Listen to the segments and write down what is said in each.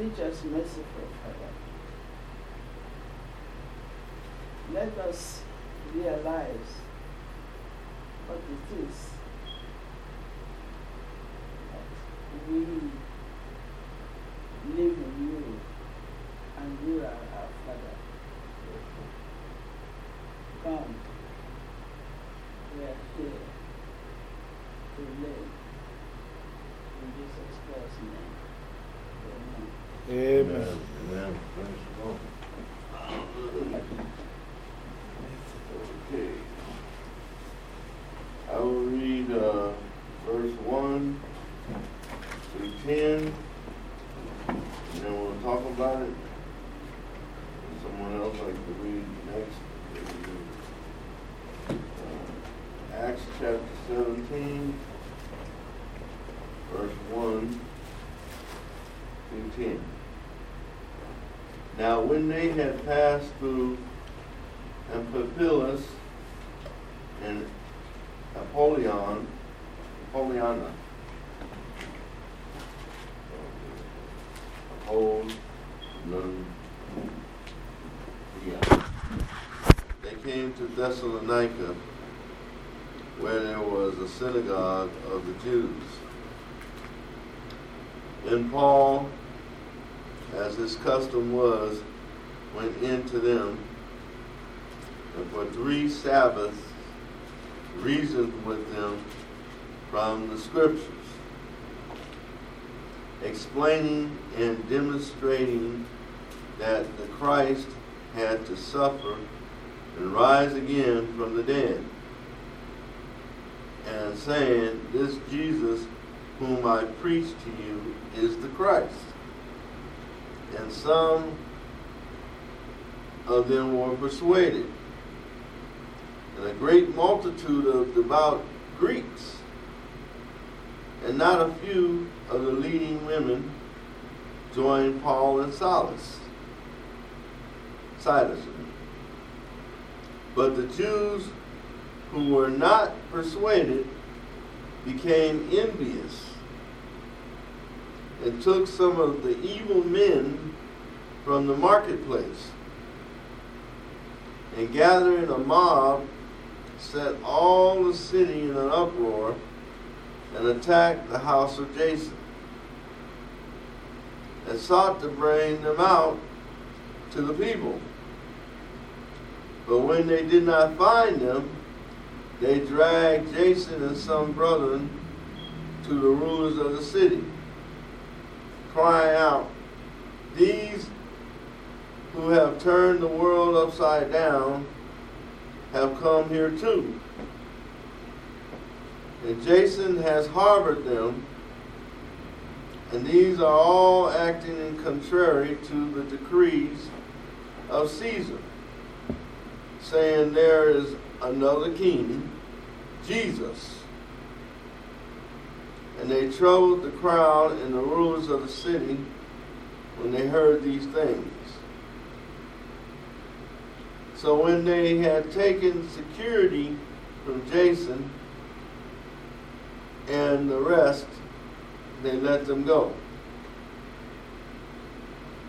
Teach us merciful, Father. Let us realize what it is that we live in you and you are our Father. Come. We are here to live. In Jesus Christ's name. Amen. Amen. Amen. Praise the Lord. Okay. I will read uh, verse 1 through 10, and then we'll talk about it. Someone else like to read next. Uh, Acts chapter 17, verse 1 through 10. Now, when they had passed through Amphipolis and Apollyon, Apollyana, uh, Apollyon, yeah. They came to Thessalonica, where there was a synagogue of the Jews. And Paul, as his custom was, into them, and for three Sabbaths reasoned with them from the Scriptures, explaining and demonstrating that the Christ had to suffer and rise again from the dead, and saying, This Jesus whom I preach to you is the Christ. And some of them were persuaded, and a great multitude of devout Greeks, and not a few of the leading women joined Paul and Silas. Silas. But the Jews who were not persuaded became envious and took some of the evil men from the marketplace and gathering a mob set all the city in an uproar and attacked the house of Jason and sought to bring them out to the people. But when they did not find them, they dragged Jason and some brethren to the rulers of the city, crying out, These who have turned the world upside down have come here too. And Jason has harbored them, and these are all acting in contrary to the decrees of Caesar saying there is another king, Jesus. And they troubled the crowd and the rulers of the city when they heard these things. So when they had taken security from Jason and the rest, they let them go.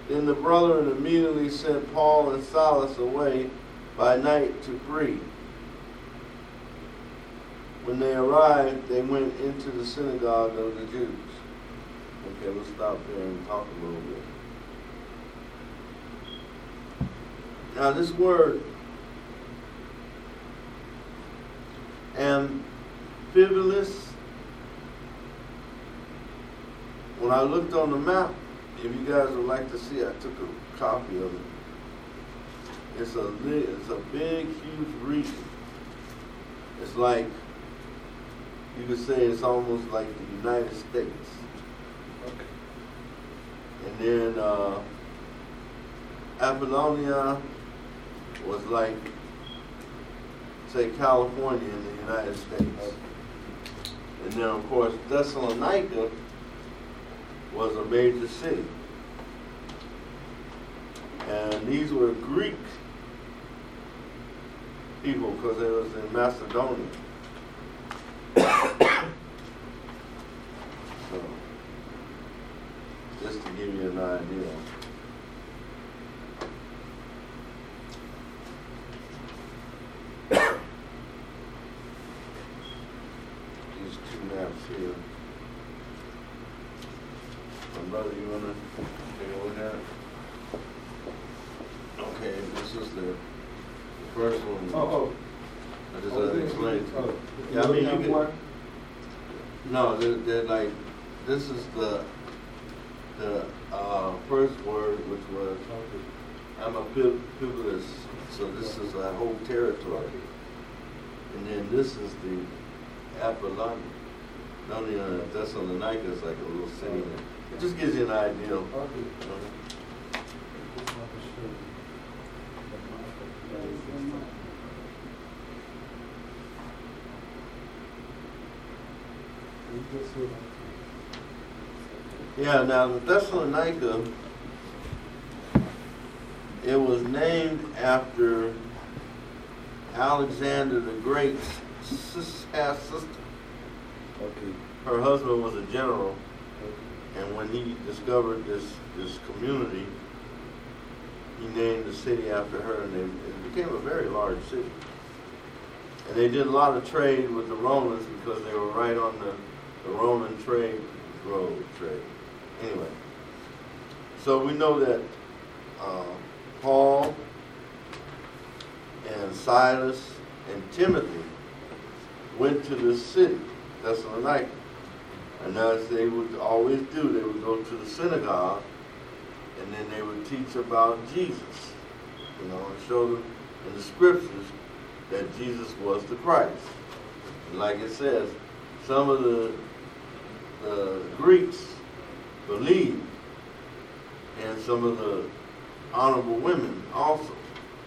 Then the brethren immediately sent Paul and Silas away by night to free. When they arrived, they went into the synagogue of the Jews. Okay, let's stop there and talk a little bit. Now, this word, Amphipolis, when I looked on the map, if you guys would like to see, I took a copy of it. It's a it's a big, huge region. It's like you could say it's almost like the United States. Okay. And then uh, Apollonia was like, say, California in the United States. And then, of course, Thessalonica was a major city. And these were Greek people because it was in Macedonia. these two maps here. My brother, you wanna take a look at it? Okay, this is the the first one. Oh, I oh. just Oh, had to this- explain. oh, Yeah, I mean, you have can- one? No, they're, they're like, this is the, the, uh, first word, which was, I'm a pib- Publius, so this is a whole territory. And then this is the Apollonia. Apollonia, Thessalonica is like a little city. It just gives you an idea. of, Okay. you know. Yeah, now the Thessalonica, it was named after Alexander the Great's half sister. Okay. Her husband was a general, and when he discovered this, this community, he named the city after her, and it, it became a very large city. And they did a lot of trade with the Romans because they were right on the, the Roman trade road trade. Anyway, so we know that uh, Paul and Silas and Timothy went to this city, Thessalonica. And as they would always do, they would go to the synagogue and then they would teach about Jesus, you know, and show them in the scriptures that Jesus was the Christ. And like it says, some of the, the Greeks believed, and some of the honorable women also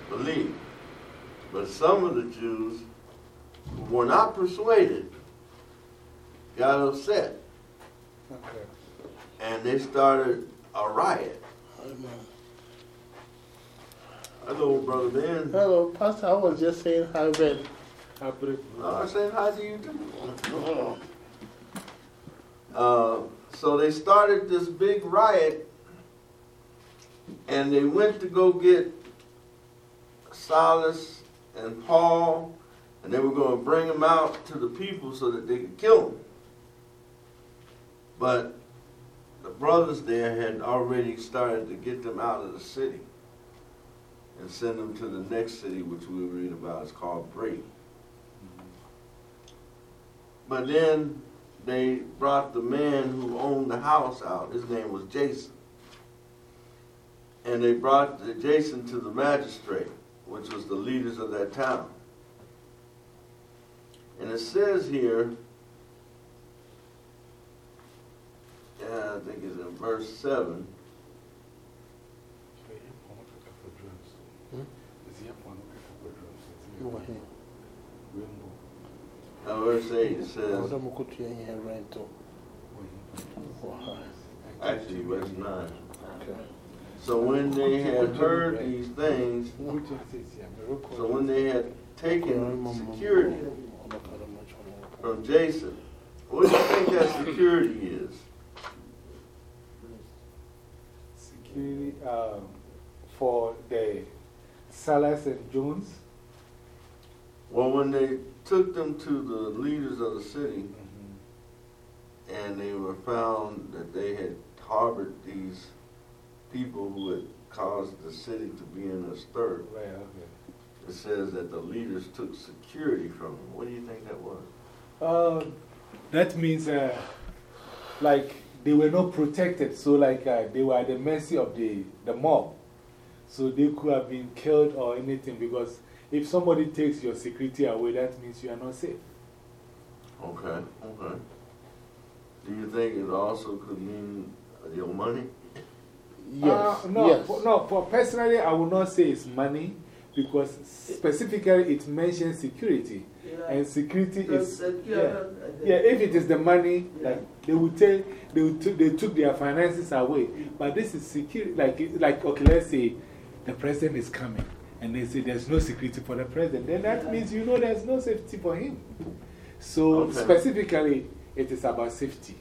believed. But some of the Jews were not persuaded got upset Okay. and they started a riot. Hello, Brother Ben. Hello, Pastor. I was just saying hi, Ben. I put Uh, I said hi to you too. Uh, so they started this big riot and they went to go get Silas and Paul and they were going to bring them out to the people so that they could kill them. But the brothers there had already started to get them out of the city and send them to the next city, which we'll read about. It's called Berea. But then they brought the man who owned the house out. His name was Jason. And they brought Jason to the magistrate, which was the leaders of that town. And it says here, yeah, I think it's in verse 7. You. Uh, verse 8 it says, was going to here rental. Wow. actually, verse 9. So when they had heard these things, so when they had taken security from Jason, what do you think that security is? Um, for the Salas and Jones. Well, when they took them to the leaders of the city Mm-hmm. and they were found that they had harbored these people who had caused the city to be in a stir, Right, okay. it says that the leaders took security from them. What do you think that was? Uh, that means uh, like they were not protected, so like uh, they were at the mercy of the, the mob. So they could have been killed or anything because if somebody takes your security away, that means you are not safe. Okay, okay. Do you think it also could mean your money? Yes. Uh, no, yes. for, no, for personally, I would not say it's money because specifically it mentions security. And security is. Yeah. Yeah, if it is the money, like they would take, they, would took they took their finances away. But this is security, like, like, okay, let's say the president is coming and they say there's no security for the president, then that means you know there's no safety for him. So, Okay. specifically, it is about safety.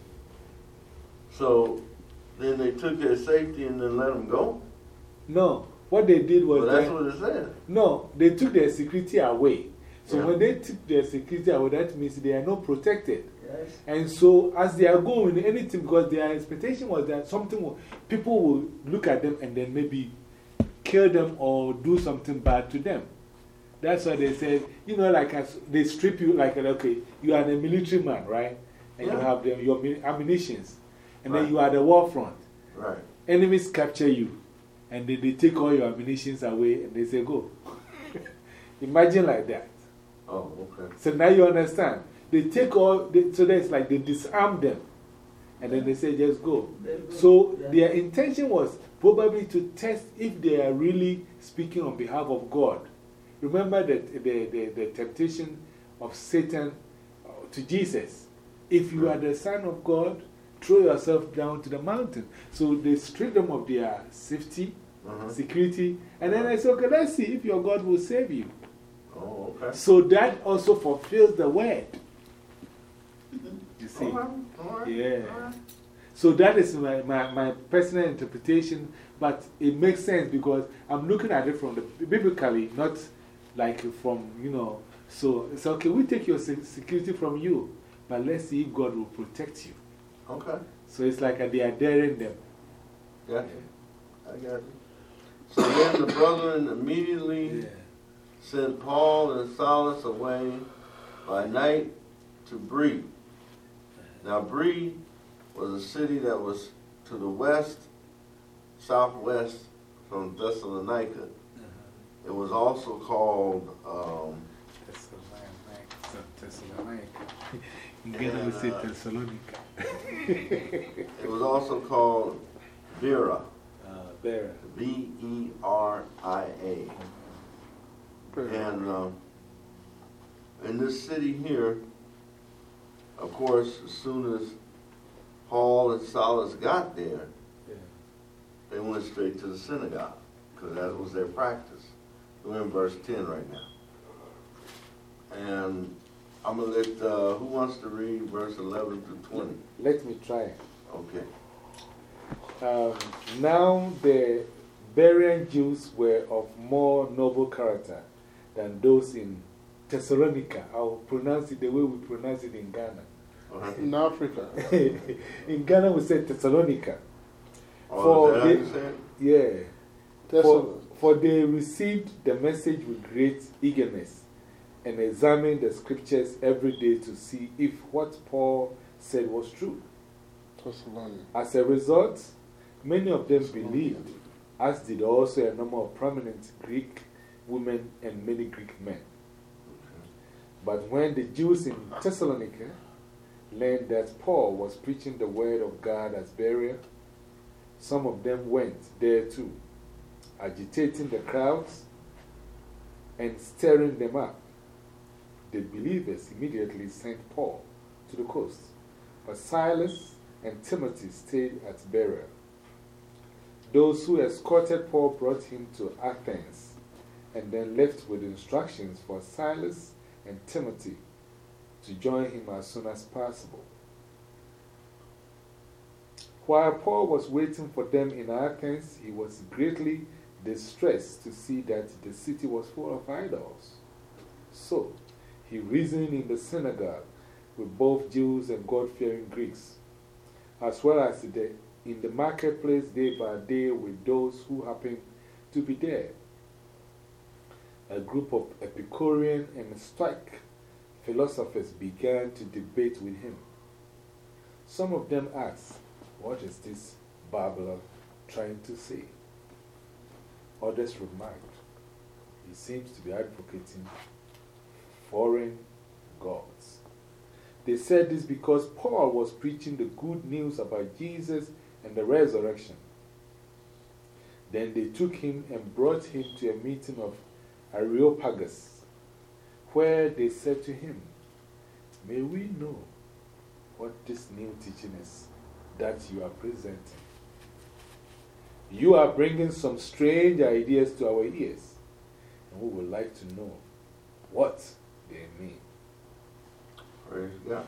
So then they took their safety and then let them go? No, what they did was Well, that's that- what it said. no, they took their security away. So Yeah. when they took their security away, that means they are not protected. And so, as they are going, anything, because their expectation was that something will, people will look at them and then maybe kill them or do something bad to them. That's why they said, you know, like as they strip you, like, okay, you are a military man, right? And you have the, your ammunitions. And then you are at the war front. Right. Enemies capture you. And then they take all your ammunitions away and they say, go. Imagine like that. Oh, okay. So now you understand. They take all, they, so that's like they disarm them. And then they say, just go. So their intention was probably to test if they are really speaking on behalf of God. Remember that the, the, the temptation of Satan uh, to Jesus. If you are the Son of God, throw yourself down to the mountain. So they strip them of their safety, -huh. security, and then I said, okay, let's see if your God will save you. Oh, okay. So that also fulfills the word. You see? All right, all right, yeah. So that is my, my, my personal interpretation, but it makes sense because I'm looking at it from the biblically, not like from, you know. So it's okay, we take your security from you, but let's see if God will protect you. Okay. So it's like they are daring them. Got Yeah, I got it. So then the brethren immediately sent Paul and Silas away by night to Berea. Now, Bree was a city that was to the west, southwest from Thessalonica. -huh. It was also called. Um, Thessalonica. Thessalonica. say uh, Thessalonica. it was also called Vera. Beria. V E R I A. And um, in this city here, of course, as soon as Paul and Silas got there, yeah. they went straight to the synagogue because that was their practice. We're in verse 10 right now. And I'm going to let, uh, who wants to read verse 11 to 20? Let me try. Okay. Um, now the Berean Jews were of more noble character than those in Thessalonica. I'll pronounce it the way we pronounce it in Ghana. -huh. In Africa. in Ghana, we say Thessalonica. Oh, for they, yeah. For, for they received the message with great eagerness and examined the scriptures every day to see if what Paul said was true. As a result, Many of them believed, as did also a number of prominent Greek women and many Greek men. But when the Jews in Thessalonica learned that Paul was preaching the word of God as Berea, some of them went there too, agitating the crowds and stirring them up. The believers immediately sent Paul to the coast, but Silas and Timothy stayed at Berea. Those who escorted Paul brought him to Athens and then left with instructions for Silas and Timothy to join him as soon as possible. While Paul was waiting for them in Athens, he was greatly distressed to see that the city was full of idols. So he reasoned in the synagogue with both Jews and God fearing Greeks, as well as in the marketplace day by day with those who happened to be there. A group of Epicurean and Stoic philosophers began to debate with him. Some of them asked, What is this babbler trying to say? Others remarked, He seems to be advocating foreign gods. They said this because Paul was preaching the good news about Jesus and the resurrection. Then they took him and brought him to a meeting of Areopagus, where they said to him, May we know what this new teaching is that you are presenting. You are bringing some strange ideas to our ears, and we would like to know what they mean. Praise God.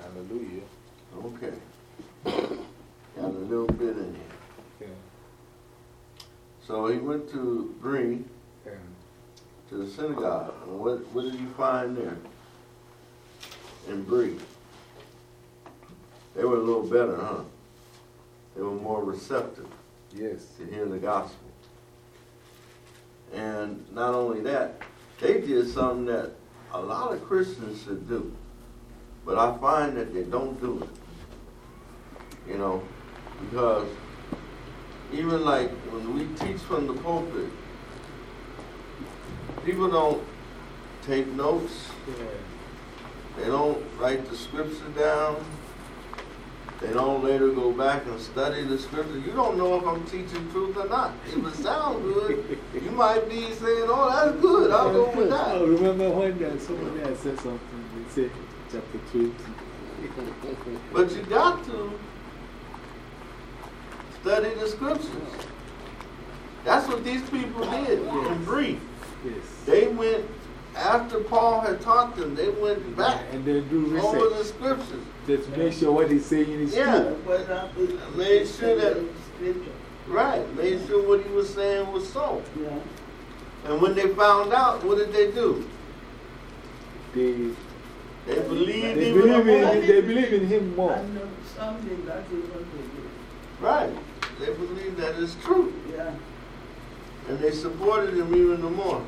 Hallelujah. Okay. Got a little bit in here. Yeah. So he went to yeah. To the synagogue. And what, what did you find there in Berea? they were a little better, huh? They were more receptive. Yes. To hear the gospel. And not only that, they did something that a lot of Christians should do. But I find that they don't do it. You know, because even like when we teach from the pulpit, people don't take notes. Yeah. They don't write the scripture down. They don't later go back and study the scripture. You don't know if I'm teaching truth or not. If it sounds good, you might be saying, oh, that's good. I'll go with that. I remember when there, somebody had said something. They said, chapter 20. but you got to study the scriptures. That's what these people did in brief. Yes. They went after Paul had taught them, they went back and they do research over the scriptures. Just to make sure what he's saying is yeah. true. Yeah, made sure that, right, made sure what he was saying was so. Yeah. And when they found out, what did they do? They, they believed they in believe in, They believe in him more. Something that is what they. Right. They believe that it's true. Yeah. And they supported him even more.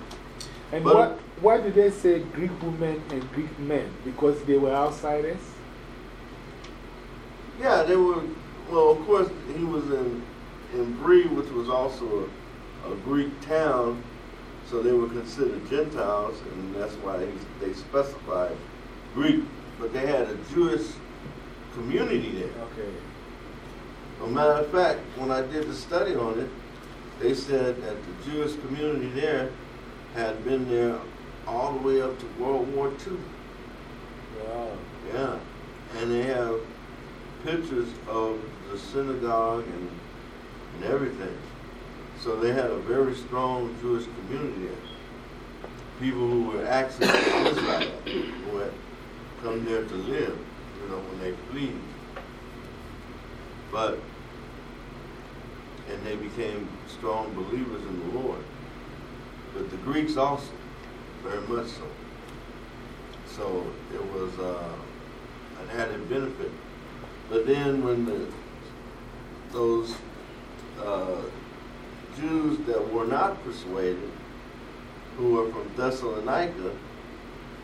And but, what, why did they say Greek women and Greek men? Because they were outsiders? Yeah, they were. Well, of course, he was in, in Berea, which was also a, a Greek town, so they were considered Gentiles, and that's why they, they specified Greek. But they had a Jewish community there. Okay. As a matter of fact, when I did the study on it, they said that the Jewish community there had been there all the way up to World War II. Wow. Yeah. And they have pictures of the synagogue and, and everything. So they had a very strong Jewish community there. People who were actually Israel, who had come there to live, you know, when they fled. But, and they became strong believers in the Lord. But the Greeks also very much so. So it was uh, an added benefit. But then when the, those uh, Jews that were not persuaded, who were from Thessalonica,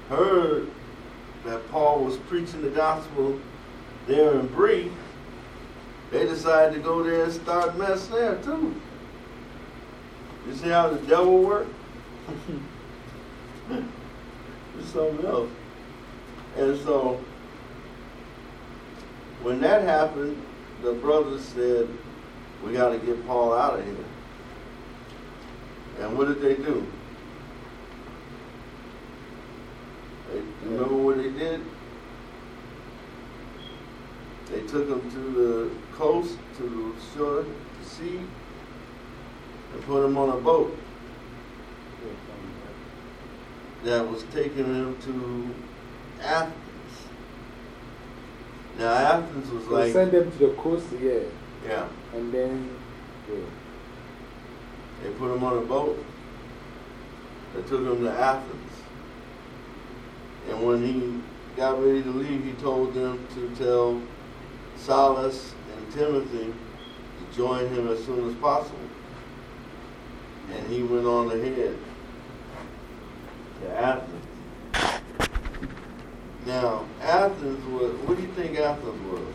heard that Paul was preaching the gospel there in Berea, they decided to go there and start mess there too. You see how the devil works? it's something else. And so, when that happened, the brothers said, we got to get Paul out of here. And what did they do? They, remember what they did? They took him to the coast, to the shore, the sea, and put him on a boat that was taking him to Athens. Now Athens was like. Send them to the coast, yeah. Yeah. And then, yeah. They put him on a boat. They took him to Athens. And when he got ready to leave, he told them to tell Silas Timothy to join him as soon as possible. And he went on ahead to Athens. Now, Athens was, what do you think Athens was?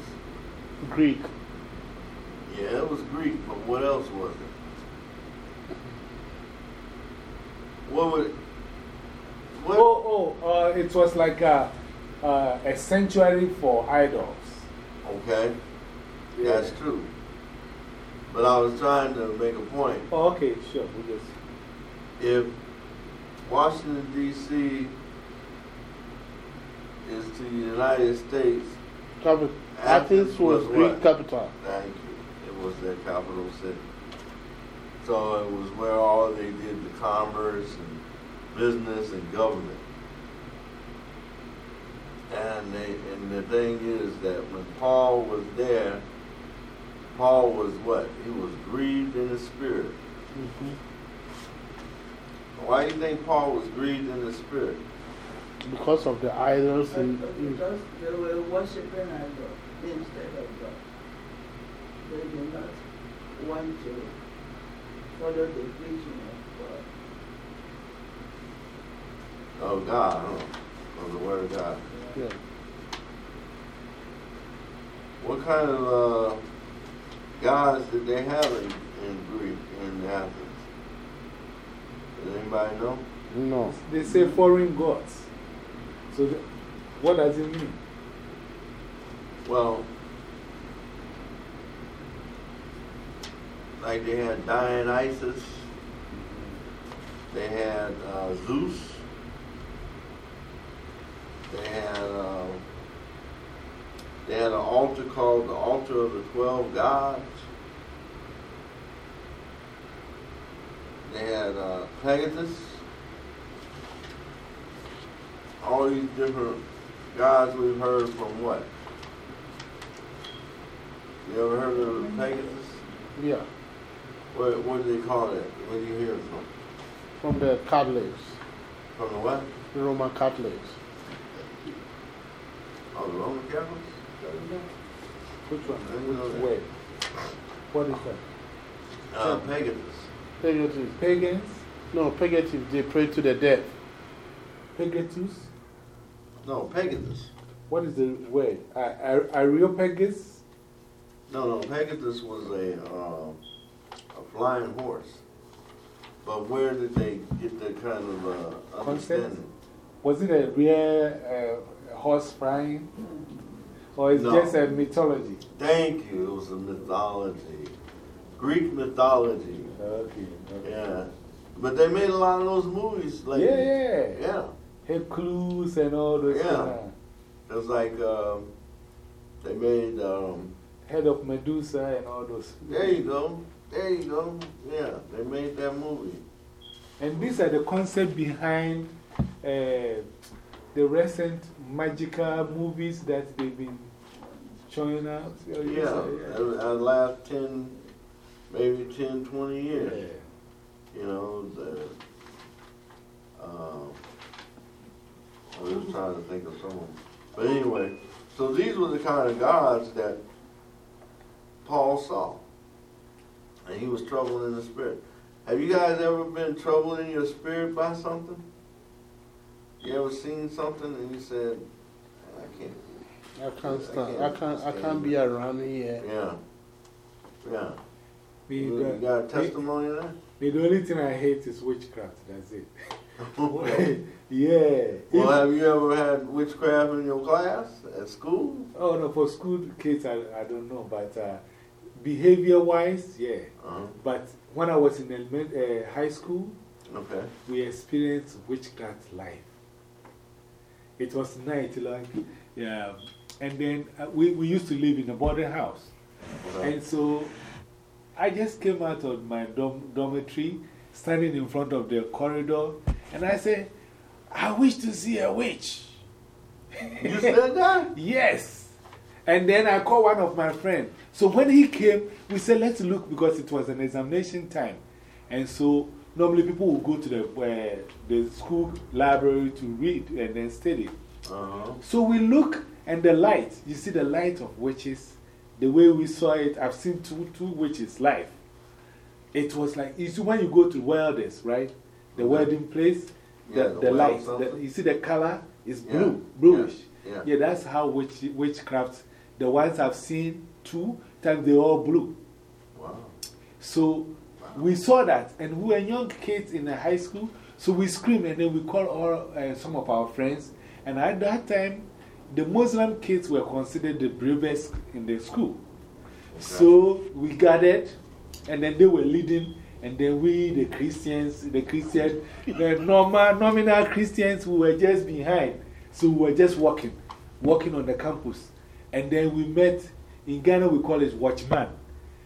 Greek. Yeah, it was Greek, but what else was it? What would what? Oh, oh, uh, it was like a, uh, a sanctuary for idols. Okay, yeah. that's true. But I was trying to make a point. Oh, okay, sure. We just... If Washington, D.C. is to the United States. Capital. Athens was, was Greek capital. Thank you. It was their capital city. So it was where all they did the commerce and business and government. And, they, and the thing is that when Paul was there, Paul was what? He was grieved in the spirit. -hmm. Why do you think Paul was grieved in the spirit? Because of the idols. And, because they were worshipping idols instead of God. They did not want to follow the preaching of God. Of God, huh? Of the Word of God. Yeah. What kind of uh, gods did they have in, in Greek, in Athens? Does anybody know? No. They say foreign gods. So, the, what does it mean? Well, like they had Dionysus, they had uh, Zeus, they had uh, they had an altar called the altar of the twelve gods. They had uh, Pegasus. All these different gods we've heard from what? You ever heard of Pegasus? Yeah. What, what do they call it? Where do you hear it from? From the Catholics, From the what? the Roman Catholics. Oh, the Roman Catholics? Which one? I Which that. way? What is that? Uh, Pegasus. Pegasus. Pagans? No, Pegasus, they pray to the dead. Pegasus? No, Pegasus. What is the word? Are Areopagus? No, no, Pegasus was a, uh, a flying horse. But where did they get that kind of uh, understanding? Was it a real uh, horse flying? Or is No. just a mythology? Thank you. It was a mythology. Greek mythology. Okay. okay. Yeah. But they made a lot of those movies. Like, yeah, yeah. Yeah. Hercules and all those Yeah. It was like um, they made. Um, Head of Medusa and all those. there you go. There you go. Yeah, they made that movie. And these are the concepts behind uh, the recent magical movies that they've been showing out. Yeah, yeah. the last 10, maybe 10, 20 years. Yeah. You know, the. Um, I was trying to think of some. But anyway, so these were the kind of gods that Paul saw. And he was troubled in the spirit. Have you guys ever been troubled in your spirit by something? You ever seen something and you said, I can't. I can't stand, I can't, I can't be around here. Yeah. Yeah. Me, You the, got a testimony of that? me, the only thing I hate is witchcraft. That's it. yeah. Well, have you ever had witchcraft in your class at school? oh, no, for school kids, I, I don't know. But uh, behavior wise, yeah. Uh-huh. But when I was in element, uh, high school, Okay. we experienced witchcraft life. It was night, like, yeah. And then uh, we, we used to live in a boarding house. okay. And so I just came out of my dorm, dormitory, standing in front of the corridor, and I said, I wish to see a witch. You said that? Yes. And then I called one of my friends. So when he came, we said, let's look because it was an examination time. And so normally people will go to the, uh, the school library to read and then study. Uh-huh. So we look and the light, you see the light of witches, the way we saw it, I've seen two, two witches live. It was like, you see, when you go to welders, right? The Okay. welding place, the, Yeah, the, the light, the, you see the color is Yeah, blue, bluish. Yeah. Yeah, that's how witch, witchcraft, the ones I've seen, two times they're all blue. Wow. So we saw that, and we were young kids in the high school, so we screamed and then we called all, uh, some of our friends. And at that time, the Muslim kids were considered the bravest in the school. So we gathered, and then they were leading, and then we, the Christians, the Christians, the normal, nominal Christians, we were just behind. So we were just walking, walking on the campus. And then we met, in Ghana, we call it watchman.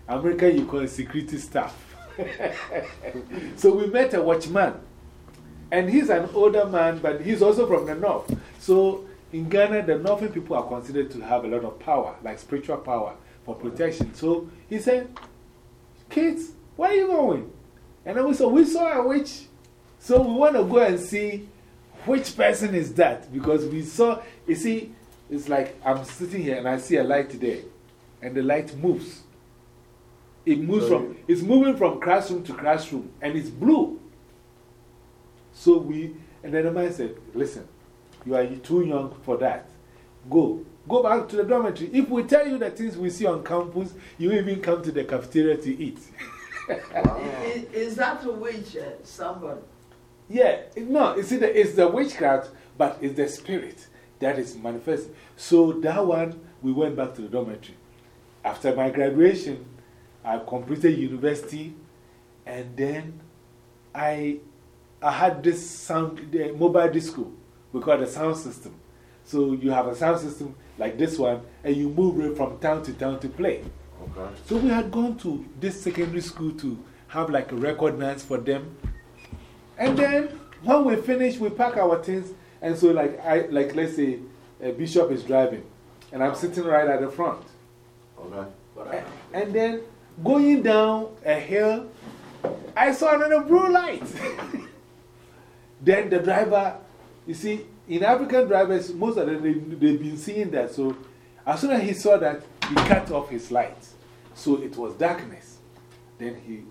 America, you call it security staff. so we met a watchman. And he's an older man, but he's also from the north. So in Ghana, the northern people are considered to have a lot of power, like spiritual power for protection. So he said, Kids, where are you going? And then we said, We saw a witch. So we want to go and see which person is that? Because we saw, you see, it's like I'm sitting here and I see a light there, and the light moves. It moves from, it's moving from classroom to classroom, and it's blue. So we, and then the man said, Listen, you are too young for that. Go. Go back to the dormitory. If we tell you the things we see on campus, you even come to the cafeteria to eat. is, is, that a witch, uh, somebody? Yeah, no, you see, the, it's the witchcraft, but it's the spirit that is manifest. So that one, we went back to the dormitory. After my graduation, I completed university, and then I, I had this sound, the mobile disco, we call it a sound system. So you have a sound system like this one, and you move it from town to town to play. Okay. So we had gone to this secondary school to have like a record night for them. And then when we finish, we pack our things. And so, like, I, like let's say a bishop is driving, and I'm sitting right at the front. Okay. And, and then going down a hill, I saw another blue light. then the driver, you see, in African drivers, most of them, they, they've been seeing that. So as soon as he saw that, he cut off his lights. So it was darkness. Then he,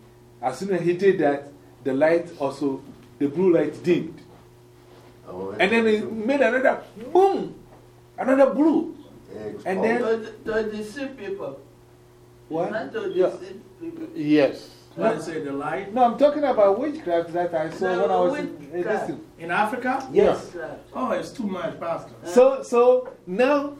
as soon as he did that, the light also, the blue light dimmed. Oh, and then he made another boom, another blue. And then. To, to deceive people. What? Not to deceive people. Yes. What is it, the light? No, I'm talking about witchcraft that I saw No, when I was in, in, this- In Africa? Yes. Oh, it's too much, Pastor. So, so now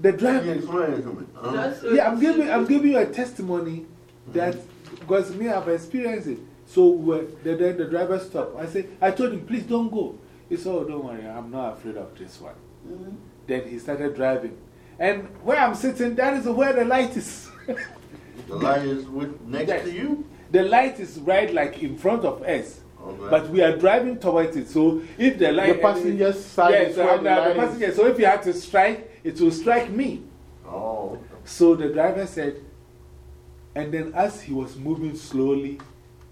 the You driver. explain it to me. huh? Just to Yeah, I'm giving, I'm giving you a testimony that, because me, I've experienced it. So we the, the, the driver stopped. I said, I told him, please don't go. He said, oh, don't worry, I'm not afraid of this one. Mhm. Then he started driving. And where I'm sitting, that is where the light is. The light is with, next Yes. to you? The light is right like in front of us. Okay. But we are driving towards it. So if the light. The passenger side Yes, is where the, the passenger. So if you had to strike, it will strike me. Oh, So the driver said, and then as he was moving slowly,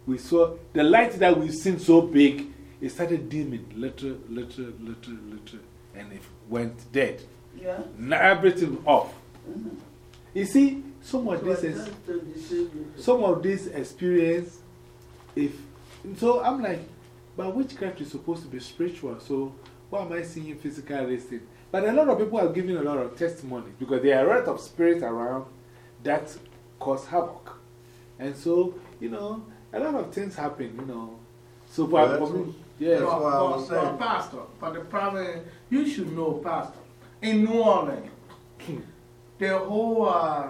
we saw the light that we've seen so big, it started dimming little, little, little, little, and it went dead. Yeah. Now everything off. Mhm. You see, some of So this is. just to deceive people. some of this experience, if so, I'm like, but witchcraft is supposed to be spiritual, so why am I seeing physical this? But a lot of people are giving a lot of testimonies because there are a lot of spirits around that cause havoc. And so, you know, a lot of things happen, you know. So, for, Well, for me, what- yeah. that's why I But- was but saying. Pastor, but the problem, you should know, Pastor, in New Orleans, the whole, uh,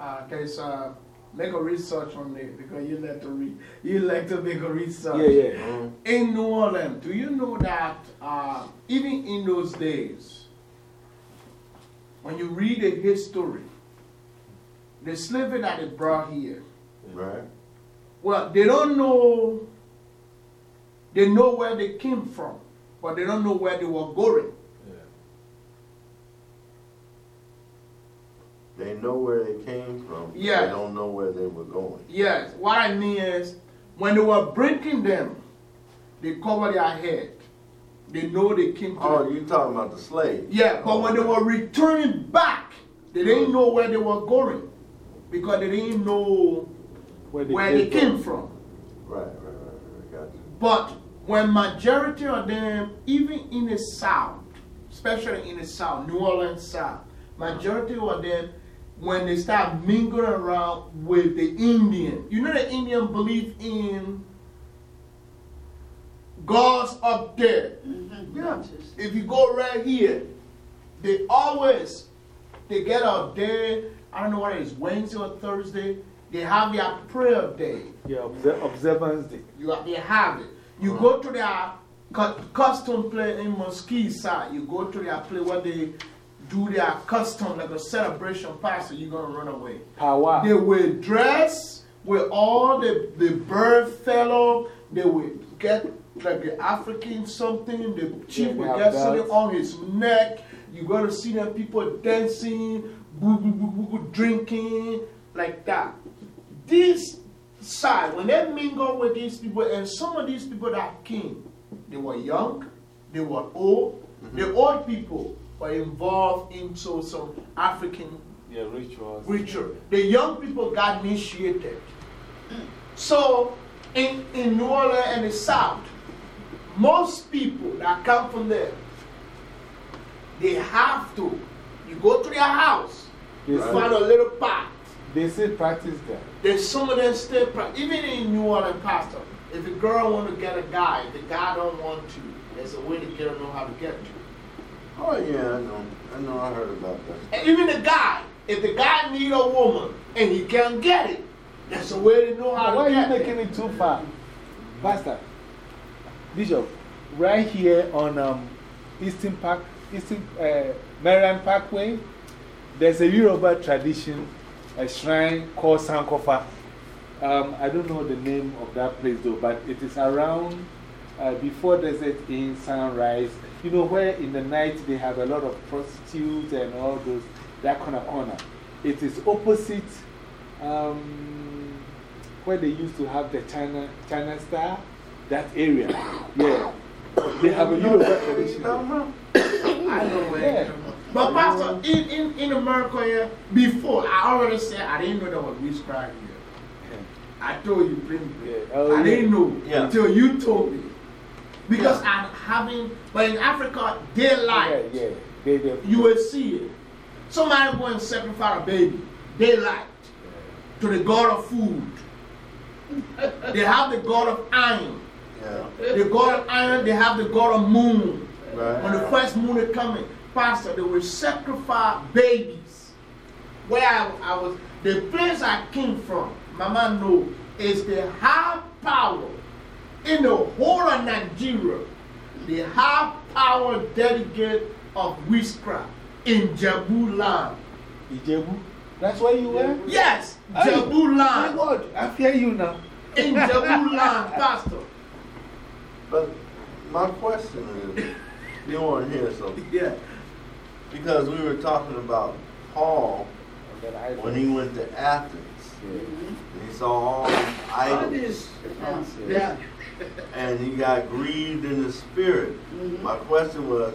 uh, there's, uh, make a research on it because you like to read, you like to make a research. Yeah, yeah. Mhm. In New Orleans, do you know that uh, even in those days, when you read the history, the slavery that they brought here, right? well, they don't know, they know where they came from, but they don't know where they were going. They know where they came from. but Yeah. They don't know where they were going. Yes, what I mean is, when they were breaking them, they cover their head. They know they came to Oh, you talking about the slaves? Yeah, but Oh, when they were returning back, they didn't know where they were going because they didn't know Where where they came from. Right, right, right, right. Got. But when majority of them, even in the South, especially in the South, New Orleans South, majority of them, when they start mingling around with the Indian, you know the Indian believe in gods up there. Mhm. Yeah. If you go right here, they always, they get up there, I don't know what it is, Wednesday or Thursday, they have their prayer day. Yeah, obser observance day. You have, they have it. You go to their cu- custom play in Mesquite side, you go to their play where they do their custom, like a celebration pastor, you're going to run away. Power. They will dress with all the, the bird fellow. They will get like the African something. The chief they will get something on his neck. You're going to see them people dancing, boo, boo, boo, boo, drinking, like that. This side, when they mingle with these people, and some of these people that came, they were young, they were old. -hmm. The old people were involved into some African yeah, rituals. Ritual. The young people got initiated. So, in, in New Orleans and the South, most people that come from there, they have to. You go to their house, you find a little pot. They still practice there. There's some of them still practice. Even in New Orleans, Pastor, if a girl want to get a guy, the guy don't want to, there's a way to get him know how to get to. Oh, yeah, I know. I know, I heard about that. And even the guy, if the guy need a woman and he can't get it, that's a way to know how Why to get it. Why are you making it too far? Pastor, Bishop, right here on um, Eastern Park, Eastern uh, Maryland Parkway, there's a Yoruba tradition, a shrine called Sankofa. Um, I don't know the name of that place though, but it is around uh, before Desert Inn Sunrise. You know, where in the night they have a lot of prostitutes and all those, that kind of corner. It is opposite um, where they used to have the China, China Star, that area. Yeah. They have a Yoruba tradition. I know where. Yeah. But, Pastor, in, in, in America, yeah, before, I already said I didn't know there was witchcraft here. Yeah. I told you, bring yeah. oh, I didn't know yeah. until you told me. Because I'm having, but in Africa, daylight, yeah, yeah. They, they, you will see it. Somebody go and sacrifice a baby, daylight, to the god of food. they have the god of iron. Yeah. The god of iron, they have the god of moon. Right. When the first moon is coming, Pastor, they will sacrifice babies. Where I, I was, the place I came from, Mama know, is the high power in the whole of Nigeria. The high power delegate of witchcraft in Jebu land. Ijebu? That's where you were? Yes, Jebu land. My God, I fear you now. In Jebu land, Pastor. But my question is, you want to hear something? Yeah. Because we were talking about Paul when he went to Athens. Yeah. And he saw all these idols. Yeah. And he got grieved in the spirit. Mm -hmm. My question was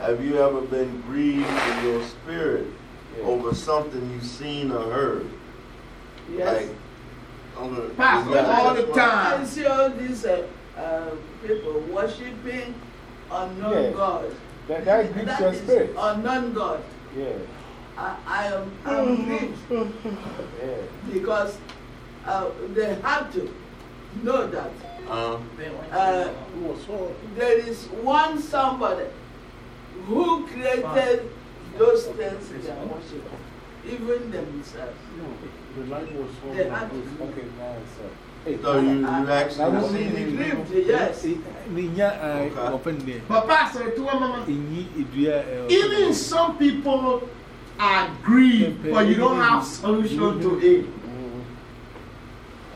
Have you ever been grieved in your spirit yeah. over something you've seen or heard? Yes. Like, Pastor, all the time. I see all these uh, uh, people worshiping unknown yeah. gods. That, that grieves that your spirit. Unknown God. Yeah. I, I am I'm grieved. yeah. Because uh, they have to know that uh, uh, there is one somebody who created those things they are worshiping, even themselves. No, the light was so. They had to. Okay, nice. So you, you actually seen it? Lived, yes. Okay. But Pastor, even some people are grieved, but you don't have solution to it.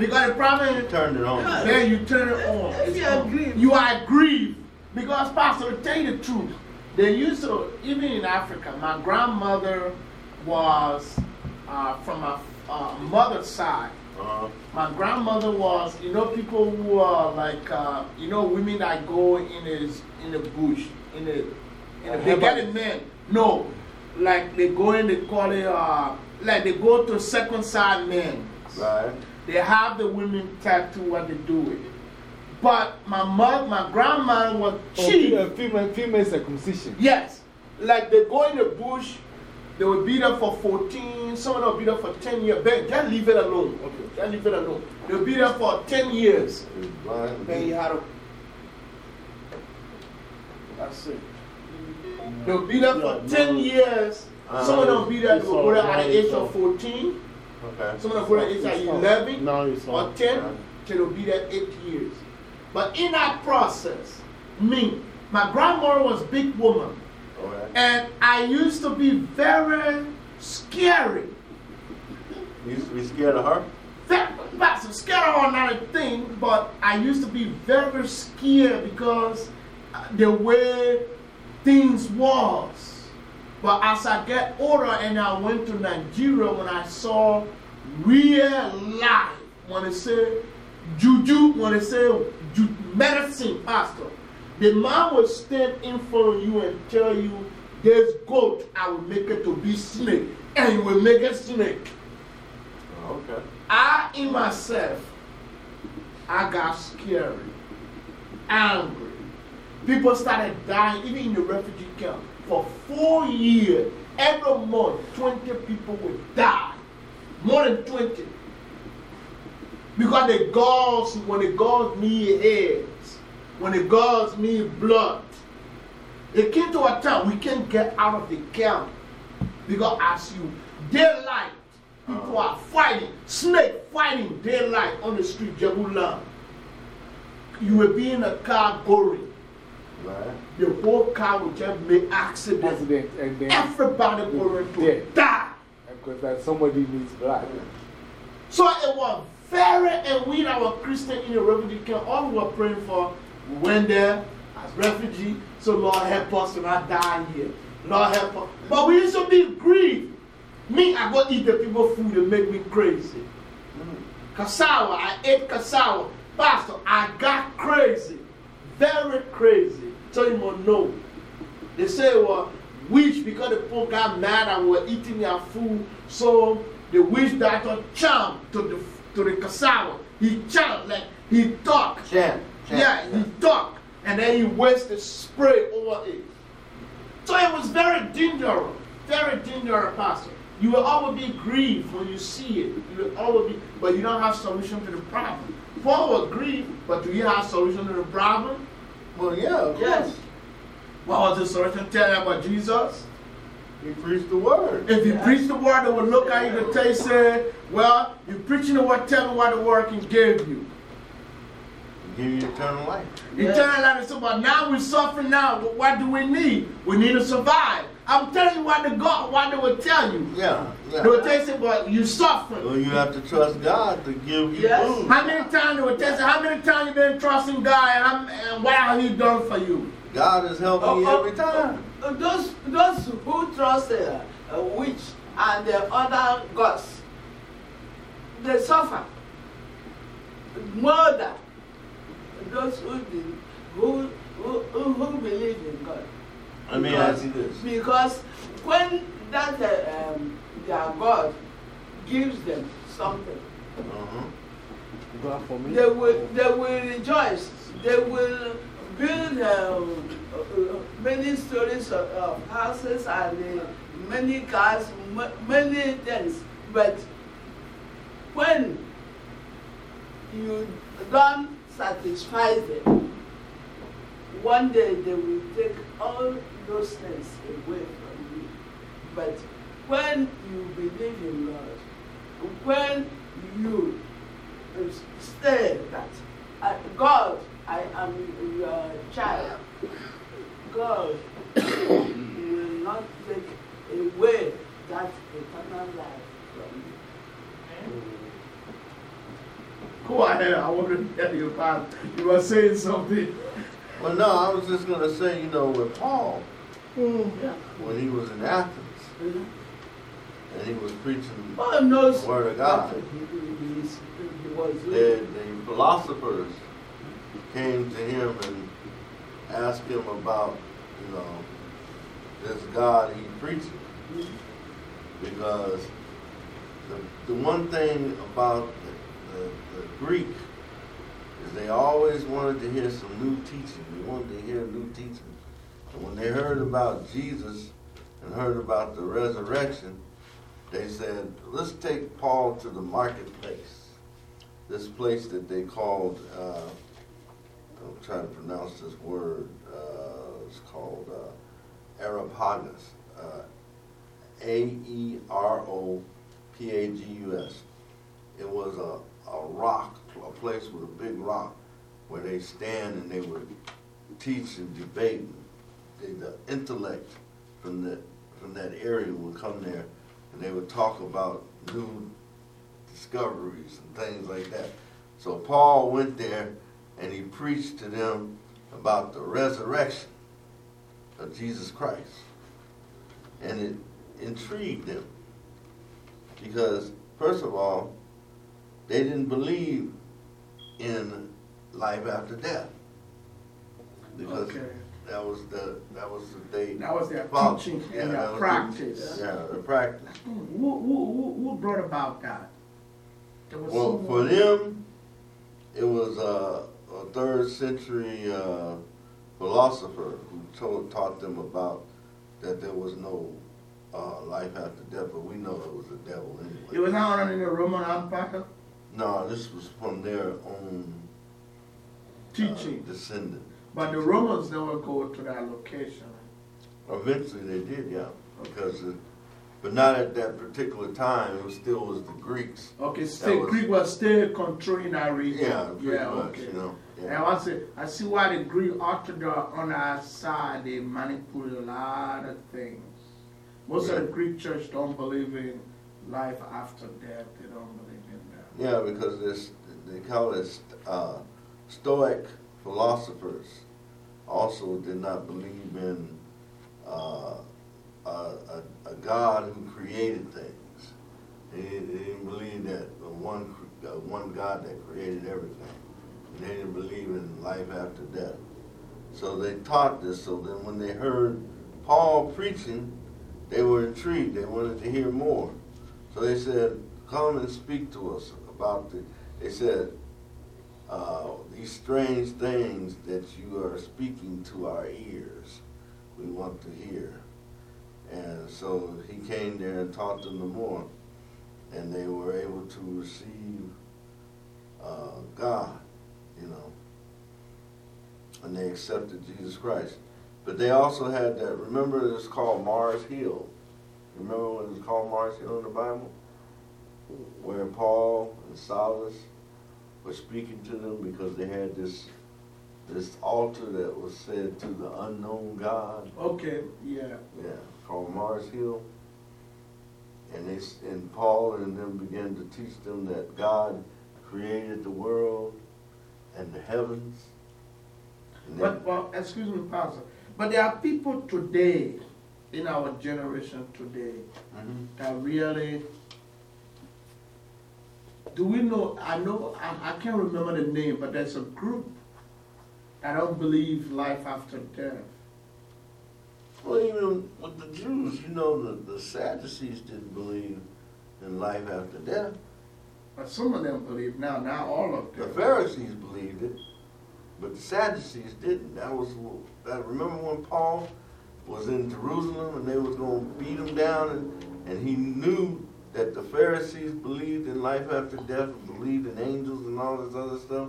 Because the problem is, turn it on. Then you turn it on. You are grieved. You are grieved. Because, Pastor, to tell you the truth, they used to, even in Africa, my grandmother was uh, from a uh, mother's side. -huh. My grandmother was, you know, people who are like, uh, you know, women that go in the, in the bush, in the, in the, they get a man. No, like they go in, they call it, uh, like they go to second side men. Right. They have the women tattoo what they do it. But my mother, my grandma was cheap. Oh, female, female circumcision. Yes. Like they go in the bush, they will be there for 14, some of them will be there for 10 years. Ben, just leave it alone. Okay, just leave it alone. They'll be there for 10 years. Then you had to. That's it. They'll be there for 10 years. Some of them will be there, they will go there at the age of 14. Okay. Some of them go there at the age of 11 or 10, till they'll be there 8 years. But in that process, me, my grandmother was a big woman. And I used to be very scary. You used to be scared of her? That's scared of her, not a thing, but I used to be very scared because the way things was. But as I get older and I went to Nigeria, when I saw real life, when they say juju, when they say medicine, pastor, The man will stand in front of you and tell you, this goat, I will make it to be snake. And you will make it snake. Oh, okay. I, in myself, I got scared, angry. People started dying, even in the refugee camp. For four years, every month, 20 people would die. More than 20. Because the gods, when the gods need heads, when the gods need blood, they came to a time we can't get out of the camp. Because as you daylight, people are fighting, snake fighting daylight on the street, Jebulan. You will be in a car going. Right. The whole car will just make accident. accident and then Everybody going to die. Because that somebody needs blood. So it was very, and we that were Christian in the refugee camp, all we were praying for, we went there as refugees. So Lord help us to not die here. Lord help us. But we used to be grieved. Me, I go eat the people food and make me crazy. Cassava, I ate cassava. Pastor, I got crazy. Very crazy. So you must know. They say, well, witch, because the people got mad and were eating their food, so the witch doctor charmed to the to the cassava. He chant, like he talk. Chant. chant yeah, yeah, he talk. And then he wasted the spray over it. So it was very dangerous. Very dangerous, Pastor. You will always be grieved when you see it. You will always be, but you don't have solution to the problem. Paul was grieved, but do you have solution to the problem? Well, yeah, yes. What was the solution? Tell them about Jesus. He preached the word. If you preach the word, they will look at you and tell say, Well, you're preaching the word, tell me what the word can give you. Give you eternal life. Eternal life. So, about now we're suffering now. What do we need? We need to survive. I'm telling you what the God, what they will tell you. Yeah, yeah. They will tell you, but you suffering. Well, you have to trust God to give you yes. food. How many times they will tell you, how many times you been trusting God and, and what have He done for you? God has helped me oh, every time. Uh, those, those who trust a, a witch and the other gods, they suffer. Murder. Those who, who, who, who believe in God. Let me ask you this. Because when that uh, um, their God gives them something, uh -huh. they, will, they will rejoice. They will build um, uh, many stories of, of houses and uh, many cars, many things. But when you don't satisfy them, one day they will take all those things away from you. But when you believe in God, when you stay that uh, God I am your child. God will not take away that eternal life from you. Go ahead, I want to hear you, Pastor. You were saying something. Well, no, I was just going to say, you know, with Paul, mm. when he was in Athens, mm. and he was preaching the Word of God, the, the philosophers came to him and asked him about, you know, this God he preaches. Because the, the one thing about the, the, the Greek is they always wanted to hear some new teaching. Wanted to hear new teaching. And when they heard about Jesus and heard about the resurrection, they said, let's take Paul to the marketplace. This place that they called uh, I'm trying to pronounce this word. Uh, it's called uh, Areopagus. Uh, a E R O P A G U S. It was a, a rock, a place with a big rock where they stand and they would teach and debate. And the intellect from that, from that area would come there and they would talk about new discoveries and things like that. So Paul went there and he preached to them about the resurrection of Jesus Christ. And it intrigued them because, first of all, they didn't believe in life after death. Because okay. that was the that was the day. That was their teaching yeah, and their practice. The, yeah, the practice. Who, who, who, brought about that? Well, for them, it was a, a third century uh, philosopher who told, taught them about that there was no uh, life after death, but we know it was the devil anyway. It was not in the Roman Empire? No, this was from their own uh, teaching. Uh, descendant. But the Romans never go to that location. Eventually they did, yeah, because, uh, but not at that particular time. It was still was the Greeks. Okay, still was, Greek was still controlling that region. Yeah, yeah, much, okay. You know, yeah. And I say, I see why the Greek Orthodox on our side they manipulate a lot of things. Most yeah. of the Greek church don't believe in life after death. They don't believe in that. Yeah, because this they call it uh, Stoic philosophers also did not believe in uh, a, a, a, God who created things. They, they didn't believe that the one, uh, one God that created everything. They didn't believe in life after death. So they taught this, so then when they heard Paul preaching, they were intrigued. They wanted to hear more. So they said, come and speak to us about the, they said, uh, these strange things that you are speaking to our ears, we want to hear. And so he came there and taught them the more, and they were able to receive uh, God, you know, and they accepted Jesus Christ. But they also had that, remember it's called Mars Hill. Remember when it was called Mars Hill in the Bible? Where Paul and Silas were speaking to them because they had this this altar that was said to the unknown God. Okay, yeah. Yeah, called Mars Hill. And they and Paul and them began to teach them that God created the world and the heavens. And but well, excuse me, Pastor. But there are people today, in our generation today, mm -hmm. that really do we know, I know, I, I can't remember the name, but there's a group that don't believe life after death. Well, even with the Jews, you know, the, the Sadducees didn't believe in life after death. But some of them believe now, not all of them. The Pharisees believed it, but the Sadducees didn't. That was, that, remember when Paul was in Jerusalem and they was going to beat him down and, and he knew that the Pharisees believed in life after death, and believed in angels and all this other stuff,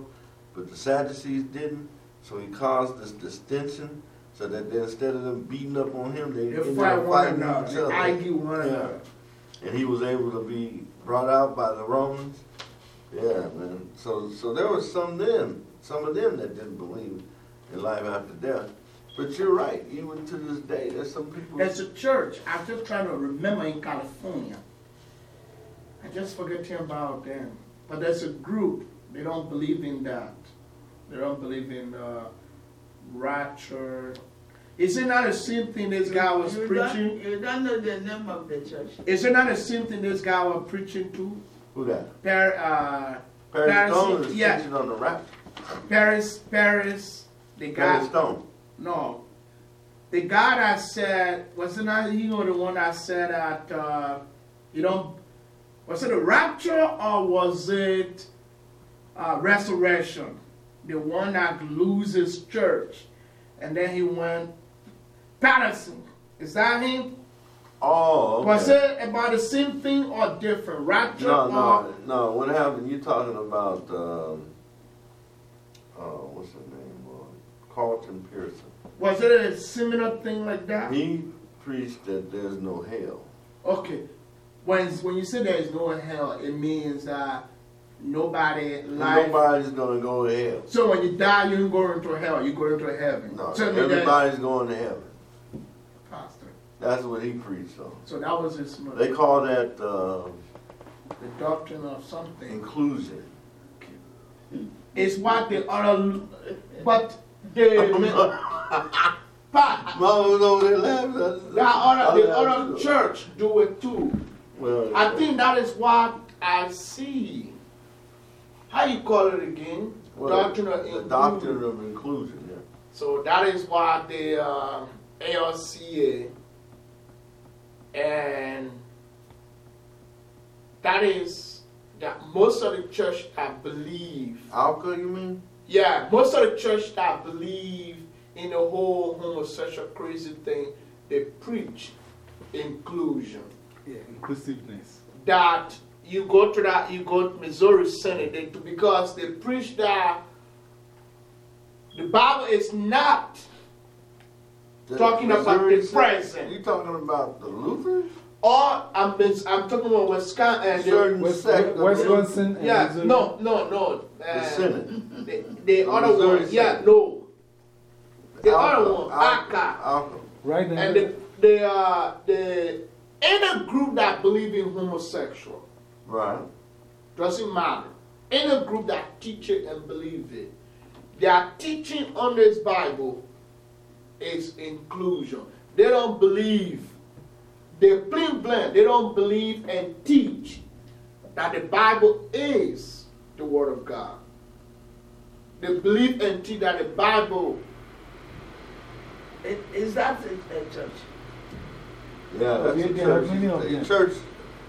but the Sadducees didn't. So he caused this distinction so that instead of them beating up on him, they ended up fighting each other. Argue one another. And he was able to be brought out by the Romans. Yeah, man. So, so there was some them, some of them that didn't believe in life after death. But you're right. Even to this day, there's some people. There's a church. I'm just trying to remember in California. I just forgetting about them. But there's a group, they don't believe in that. They don't believe in uh, rapture. Is it not the same thing this guy was you preaching? Don't, you don't know the name of the church. Is it not the same thing this guy was preaching to? Who that? Per, uh, Paris, Perry Stone is yeah. preaching on the rapture. Paris, Paris, the guy. Perry Stone. No. The guy that said, wasn't that he was the one that said that uh, you don't was it a rapture or was it uh, resurrection? The one that loses church. And then he went, Patterson. Is that him? Oh, okay. Was it about the same thing or different? Rapture no, no, no. What happened? You're talking about, um, uh, what's his name? Uh, Carlton Pearson. Was it a similar thing like that? He preached that there's no hell. Okay when, when you say there is no hell, it means that nobody life, Nobody's going to go to hell. So when you die, you don't go into hell, you go into heaven. No, so everybody's going to heaven. Pastor. That's what he preached on. So that was his. They call that uh, the doctrine of something. Inclusion. It's what the other, but the. Pat, Mama was over there laughing. That other, the other church do it too. Well, I think that is what I see. How you call it again? Well, doctrine of inclusion. doctrine of inclusion, yeah. So that is why the uh, ELCA and that is that most of the church that believe. ELCA, you mean? Yeah, most of the church that believe in the whole homosexual crazy thing, they preach inclusion. Yeah, inclusiveness. That you go to that, you go to Missouri Synod they, because they preach that the Bible is not the talking Missouri about the present. You talking about the Lutherans? Or I'm, I'm talking about Wisconsin. West, Wisconsin. Yeah, no, no, no. Uh, the Synod. The, the other one, yeah, no. The ELCA, other one, ELCA. ELCA. Right now. And the, the, uh, the any group that believe in homosexual. Right. Doesn't matter. Any group that teach it and believe it. Their teaching on this Bible is inclusion. They don't believe they plain blank, they don't believe and teach that the Bible is the Word of God. They believe and teach that the Bible. Is that a, a uh, church? Yeah, that's a church. A church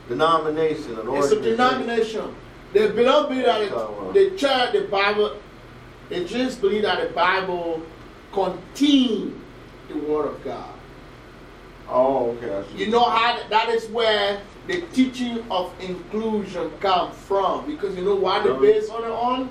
denomination. An it's a denomination. They don't believe that it, the church, the Bible, they just believe that the Bible contains the Word of God. Oh, okay. You know how that is where the teaching of inclusion comes from. Because you know why the base on it on?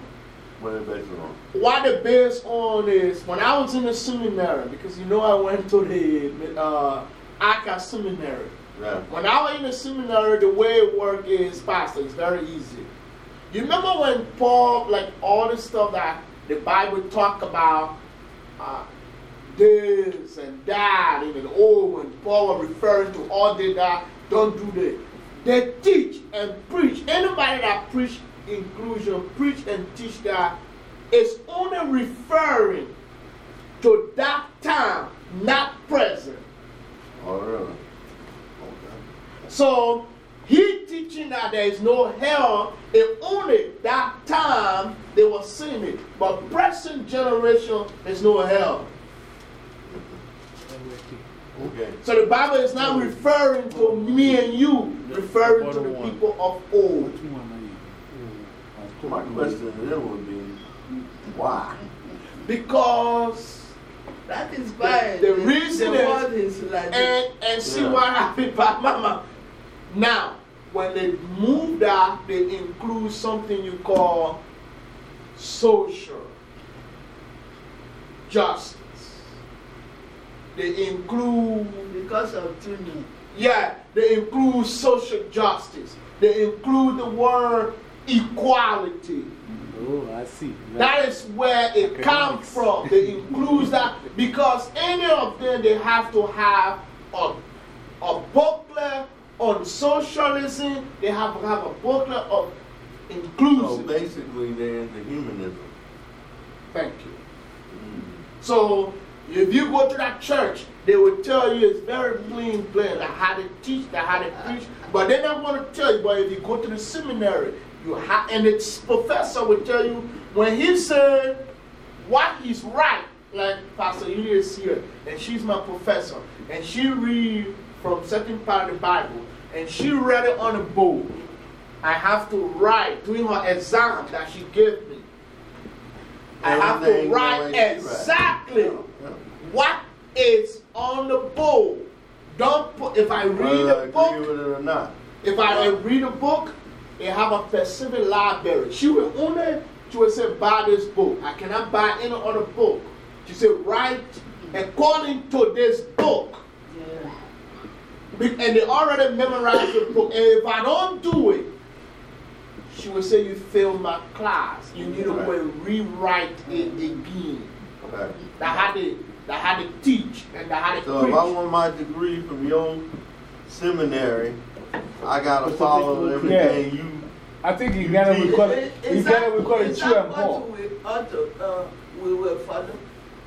What the base on? Why the base on is when I was in the seminary, because you know I went to the uh, Aka seminary. Yeah. When I was in the seminary, the way it works is, Pastor, it's very easy. You remember when Paul, like all the stuff that the Bible talk about, uh, this and that, and oh, when Paul was referring to all the that, don't do that. They teach and preach. Anybody that preach inclusion, preach and teach that is only referring to that time, not present. Oh, really? Okay. So, he teaching that there is no hell, if only that time they were seeing it. But present generation, is no hell. Okay. So the Bible is not referring to me and you, referring to the people of old. My question then would be why? Because that is why the, the reason the word is like and, and see yeah. what happened, Mama. Now, when they move that, they include something you call social justice. They include. Because of tuning. Yeah, they include social justice. They include the word equality. Oh, I see. That is where it comes from. They include that because any of them, they have to have a, a booklet on socialism, they have to have a booklet of inclusion. So basically, they're into humanism. Thank you. Mm. So if you go to that church, they will tell you it's very plain, plain, like how to teach, like how to preach. But they're not going to tell you, but if you go to the seminary, you have, and its professor will tell you when he said what is right, like Pastor Lee is here, and she's my professor, and she read from certain part of the Bible, and she read it on a board. I have to write during her exam that she gave me. I have to write exactly what is on the board. Don't put, if I read a book, if I read a book, they have a specific library. She will only, she will say, buy this book. I cannot buy any other book. She said, write according to this book. Yeah. And they already memorized the book. And if I don't do it, she will say, You failed my class. You need to go and rewrite it again. Okay. That how they that had to teach and that had to so preach. if I want my degree from your seminary, I got to follow everything you. I think you gotta call it, in Ghana we call it Chu and Paul. Uh, we will follow.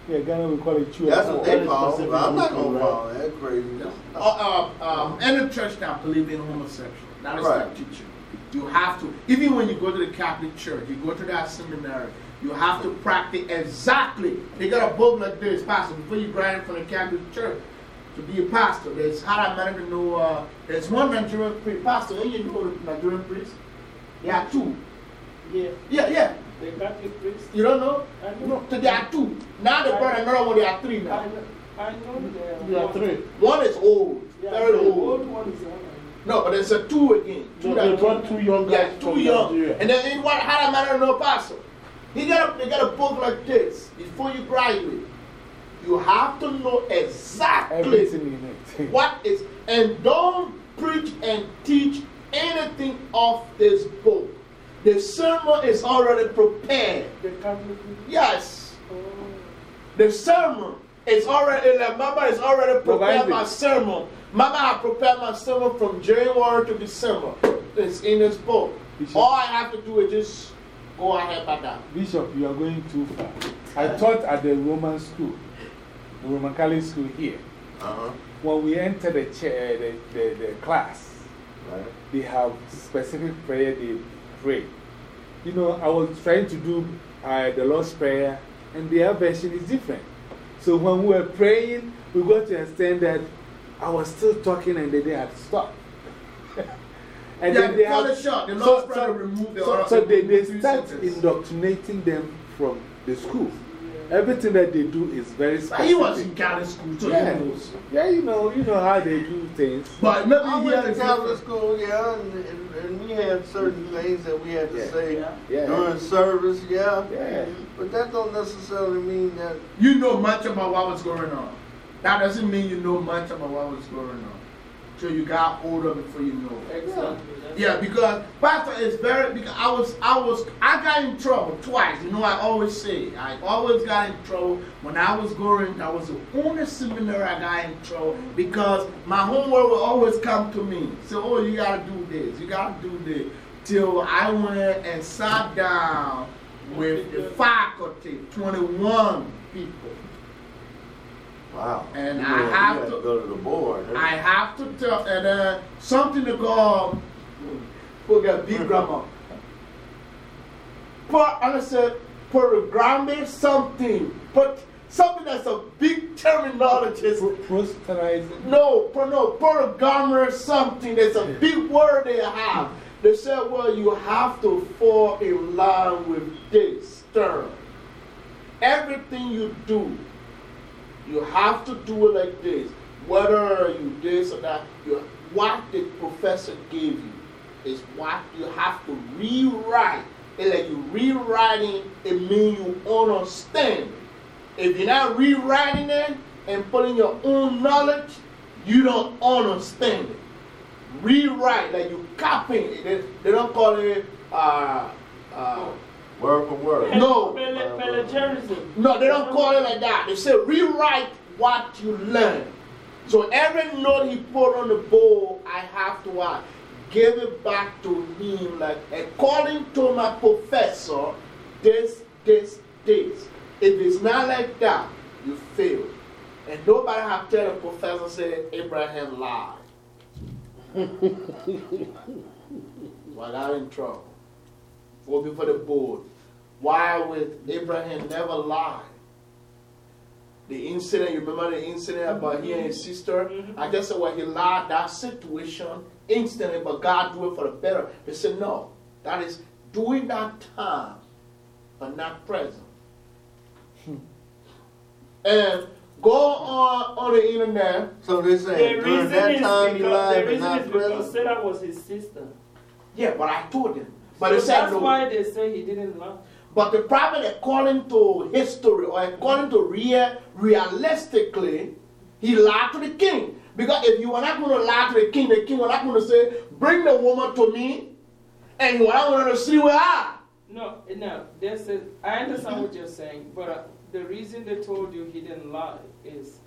Yeah, Ghana we call it Chu That's what they follow, I'm not going to follow that crazy. Uh, uh, um, the church that believe in homosexual, that is right. not teaching. You have to, even when you go to the Catholic Church, you go to that seminary, You have to practice exactly. They got a book like this, Pastor, before you graduate from the Catholic Church to be a pastor. There's how I managed to know. Uh, there's one Nigerian priest, pastor, and you know Nigerian priest. There are two. Yeah. Yeah, yeah. The Catholic priest. You don't know? I know. No, so there are two. Now they brought another one, there are three now. I know, I know there, There are one. three. One is old, Yeah, very the old. old one is the one I know. No, but there's a two again. Two No, they brought two young Yeah, guys two from young. Nigeria. And then in what how that matter no pastor. He got a, they got a book like this before you graduate. You have to know exactly what is, and don't preach and teach anything off this book. The sermon is already prepared. The Catholic priest. Yes, Oh. the sermon is already, like Mama is already prepared my sermon. Mama have prepared my sermon from January to December. It's in this book. Bishop. All I have to do is just go ahead by that. Bishop, you are going too far. I taught at the Roman school, the Roman Catholic school here. Uh-huh. When we enter the, chair, the, the, the class, Right. they have specific prayer they pray. You know, I was trying to do uh, the Lord's Prayer, and their version is different. So when we were praying, we got to understand that I was still talking and they had to stop. and Yeah, then they call have, it short. The so, Lord's Prayer so, remove the so, so they, they start indoctrinating them from the school. Everything that they do is very But he was in Catholic school, so yeah. he knows. yeah, you know, you know how they do things. But maybe I he went had to Catholic school, yeah, and, and, and we had certain mm-hmm. things that we had to Yeah. say Yeah. during service, yeah. Yeah. But that don't necessarily mean that. You know much about what was going on. That doesn't mean you know much about what was going on. So you got older before you know. Exactly. that's Yeah, because pastor is very because I was I was I got in trouble twice. You know I always say I always got in trouble when I was going. I was the only seminary I got in trouble because my homework would always come to me. So oh you gotta do this, you gotta do this. Till I went and sat down with the faculty, 21 people. Wow. And I know, have had to- go to the board. huh? I have to tell, and uh, something to call, put a big grammar. Put, I said, programming something, put something that's a big terminology. Pro- Proselytizing. No, pro- no, programmer something. There's a big word they have. They said, well, you have to fall in line with this term. Everything you do, you have to do it like this. Whether you this or that, what the professor gave you is what you have to rewrite. And like you rewriting, it means you understand. If you're not rewriting it and putting your own knowledge, you don't understand it. Rewrite, like you copying it. They, they don't call it, uh, uh, Word for word. No. Pele- Plagiarism. no, they don't call it like that. They say rewrite what you learn. So every note he put on the board, I have to uh, give it back to him, like according to my professor, this, this, this. If it's not like that, you fail. And nobody have tell the professor say Abraham lied. well, I'm in trouble. Go before the board. Why would Abraham never lie? The incident, you remember the incident about he and his mm-hmm. sister? Mm-hmm. I just said, well, he lied that situation instantly, but God do it for the better. They said, no, that is during that time, but not present. Hmm. And go on, on the internet. So they say The during reason time he because, lied, the but reason not is because present. Sarah was his sister. Yeah, but I told them. But so they said that's no. why they say he didn't lie. But the problem, according to history or according to real, realistically, he lied to the king. Because if you are not going to lie to the king, the king was not going to say, Bring the woman to me, and you are not going to see where I No, no, there's I understand what you're saying, but uh, the reason they told you he didn't lie is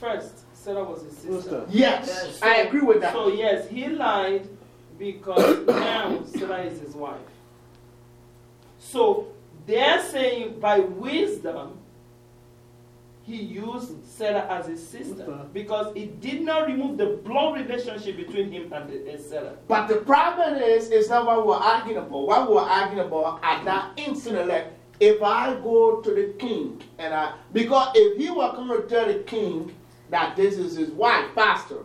first, Sarah was his sister. Yes, Yes. I agree with that. So, yes, he lied because now Sarah is his wife. So, they're saying by wisdom, he used Sarah as his sister because it did not remove the blood relationship between him and, the, and Sarah. But the problem is, it's not what we're arguing about. What we're arguing about at that incident, like if I go to the king and I, because if he were going to tell the king that this is his wife, pastor,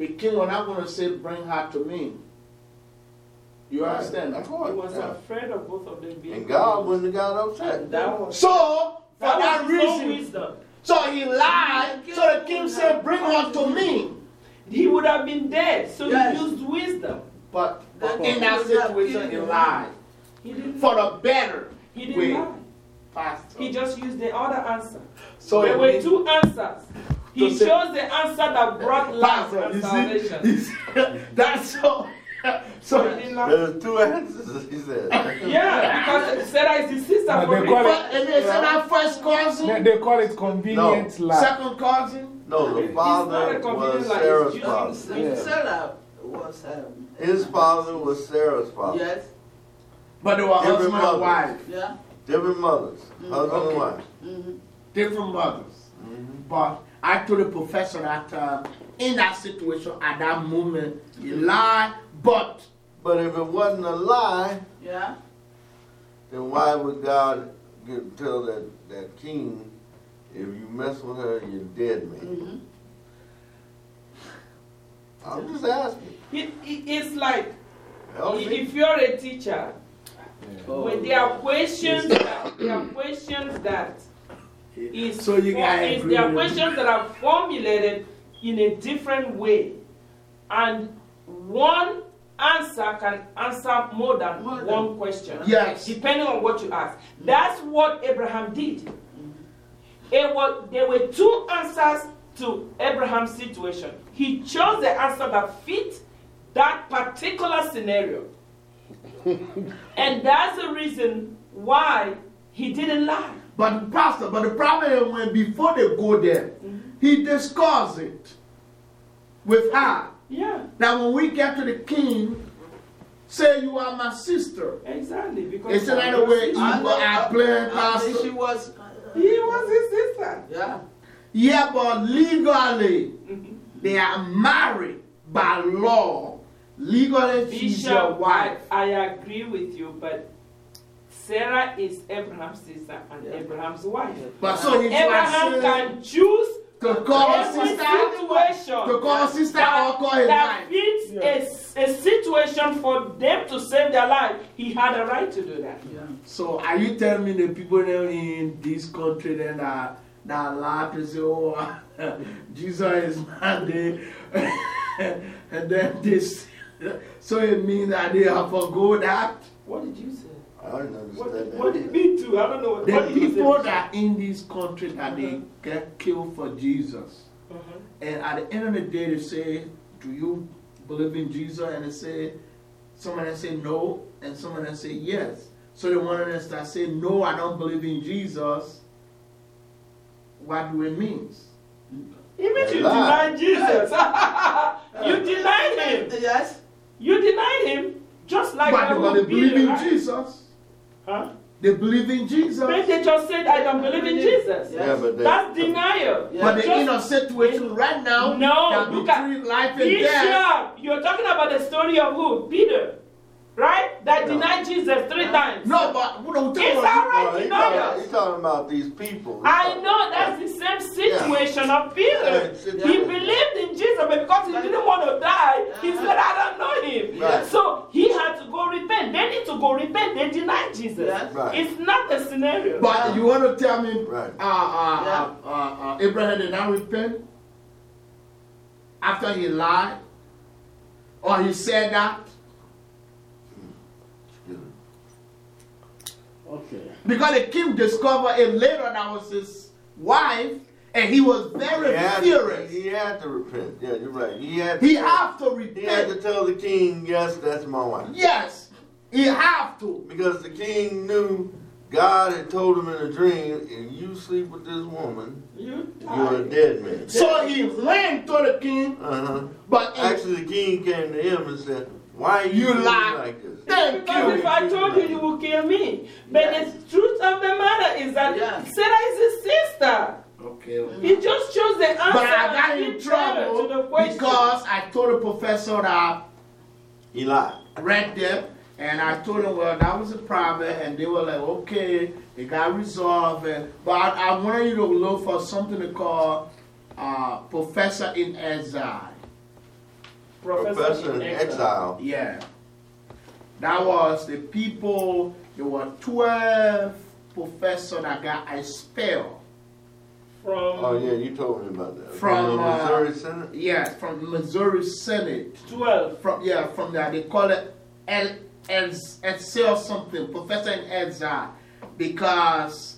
the king was not going to say, bring her to me. You right. understand? Of course. He was yeah. afraid of both of them being. And God wouldn't have got upset. That was, so, for that, that reason, so he lied. So the king said, bring her to me. He would have been dead. So yes. he used wisdom. But, but in that situation, he lied. He didn't for the better. He didn't way. lie. Pastor. He just used the other answer. So there were two answers. He so chose the answer that brought life and salvation. See, that's so. So there's two answers, he said. yeah, because Sarah is his sister. No, they call it, and they said our first cousin. They, they call it convenient no. Second cousin. No, the father was Sarah's father. Yeah. Sarah was um, his father was Sarah's father. Yes. But they were Different husband and wife. Yeah. Different mothers, mm -hmm. husband okay. and wife. Mm -hmm. Different mothers. Mm -hmm. But I told the professor that uh, in that situation, at that moment, you lie, but. But if it wasn't a lie, yeah. then why would God get, tell that, that king, if you mess with her, you're dead man? -hmm. I'm just asking. It, it, it's like, if you're a teacher, Oh. When there are questions, that, there are questions that is so you guys there are questions that are formulated in a different way, and one answer can answer more than more one than, question. Yes. Depending on what you ask. That's what Abraham did. It was, there were two answers to Abraham's situation. He chose the answer that fit that particular scenario and that's the reason why he didn't lie. But, Pastor, but the problem is when before they go there, mm -hmm. he discussed it with her. Yeah. Now, when we get to the king, say you are my sister. Exactly. Because it's another way I play Pastor. She was. He was his sister. Yeah. Yeah, but legally, mm -hmm. they are married by law Legally, Bishop, she's your wife. I, I, agree with you, but Sarah is Abraham's sister and yeah. Abraham's wife. But so Abraham can choose to call her sister, situation to call her sister or call his that wife. fits yeah. a, a situation for them to save their life. He had a right to do that. Yeah. So are you telling me the people in this country then are that allowed to say, oh, Jesus is Monday, and then this so it means that they have forgo that. What did you say? I don't understand what, that. What did me too? I don't know. What, the what people that in this country that -huh. they uh-huh. get killed for Jesus. -huh. And at the end of the day, they say, Do you believe in Jesus? And they say, Some of them say no, and some of them say yes. So the one of them that say, No, I don't believe in Jesus, what do it mean? It means you deny Jesus. you denied him. Yes. You denied him just like but, but they believe in? Jesus. Huh? They believe in Jesus. But they just said, I don't believe in Jesus. Yes. Yeah, but they, That's denial. Yeah. But they're in a situation right now no, that between life and Bishop, death. You're talking about the story of who? Peter. Right? That no. denied Jesus three times. No, but what I'm talking about. It's all right, he's, talking, about these people. I know that's the same situation yeah. of Peter. Yeah, he believed in Jesus, but because he didn't want to die, he said, I don't know him. Right. So he had to go repent. They need to go repent. They denied Jesus. Right. It's not the scenario. But you want to tell me right. uh, uh, uh, uh, Abraham did not repent after he lied? Or he said that? Okay. Because the king discovered it later that was his wife, and he was very he furious. To, he had to repent. Yeah, you're right. He had. To, he have to repent. He had to tell the king, "Yes, that's my wife." Yes, he have to. Because the king knew God had told him in a dream, if you sleep with this woman, you are a dead man. So he ran to the king. Uh huh. But actually, the king came to him and said, "Why you, you lie like this?" Thank because you. if I told you, you will kill me. But yes. the truth of the matter is that yes. Sarah is his sister. Okay. He just chose the answer. But I got in trouble because I told the professor that he lied. Read them, And I told him, well, that was a problem. And they were like, okay, it got resolved. And, but I, I wanted you to look for something to call uh, Professor in Exile. Professor, Professor in, in exile. exile. Yeah. That was the people, there were 12 professors that got expelled. From, oh, yeah, you told me about that. From, from the uh, Missouri Synod? Yeah, from Missouri Synod. 12. From, yeah, from that. They call it El, El, El, something, Professor in Exile, because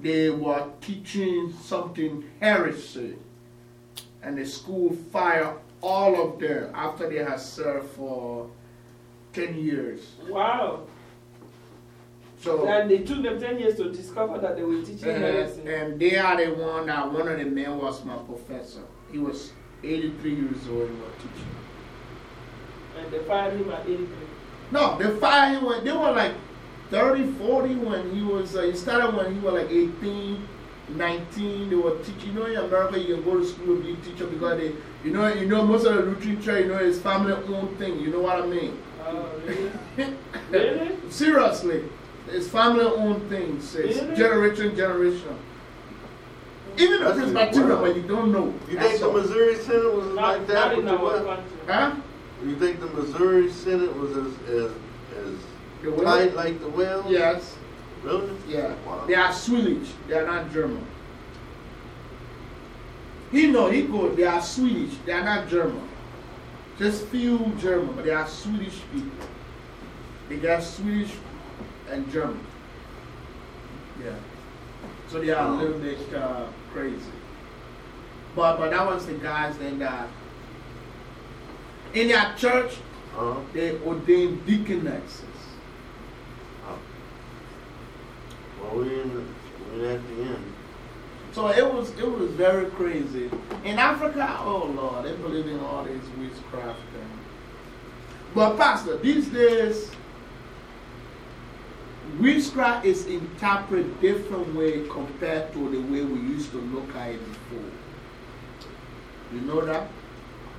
they were teaching something heresy. And the school fired all of them after they had served for 10 years. Wow. So, and they took them 10 years to discover that they were teaching uh, heresy. And they are the one that one of the men was my professor. He was 83 years old and was teaching. And they fired him at 83? No, they fired him when they were like 30, 40 when he was, uh, he started when he was like 18, 19. They were teaching. You know, in America, you can go to school and be a teacher because they, you know, you know most of the Lutheran church, you know, is family owned thing. You know what I mean? Oh, really? really? Seriously. It's family owned things. It's really? generation, generation. Even if it's material, but you don't know. You think the Missouri Synod was not, like that? Not in our. Huh? You think the Missouri Synod was as, as, as tight like the Wells? Yes. Really? Yeah. Wow. They are Swedish. They are not German. He know, he good. They are Swedish. They are not German. Just few German, but they are Swedish people. They got Swedish and German. Yeah. So they are a little bit uh, crazy. But, but that was the guys then that, uh, in their church, -huh. they ordained deaconesses. Oh. Well, we're, in the, we're at the end. So it was, it was very crazy. In Africa, oh Lord, they believe in all these witchcraft things. But Pastor, these days, witchcraft is interpreted different way compared to the way we used to look at it before. You know that?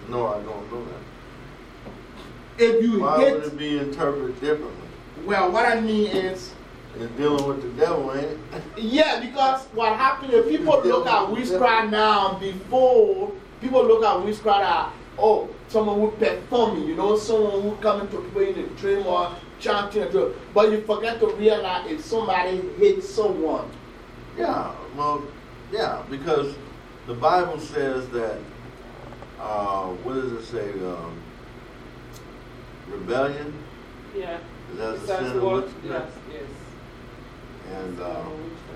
No, I don't know that. If you Why hit, would it be interpreted differently? Well, what I mean is, it's dealing with the devil, ain't it? Yeah, because what happened is people look at witchcraft now before people look at witchcraft as, oh, someone who performing, you know, someone who coming to people in the dream or chanting. But you forget to realize if somebody hits someone. Yeah, well, yeah, because the Bible says that, uh, what does it say? Um, rebellion? Yeah. Is that a sin of witchcraft? Yes, yes. And uh,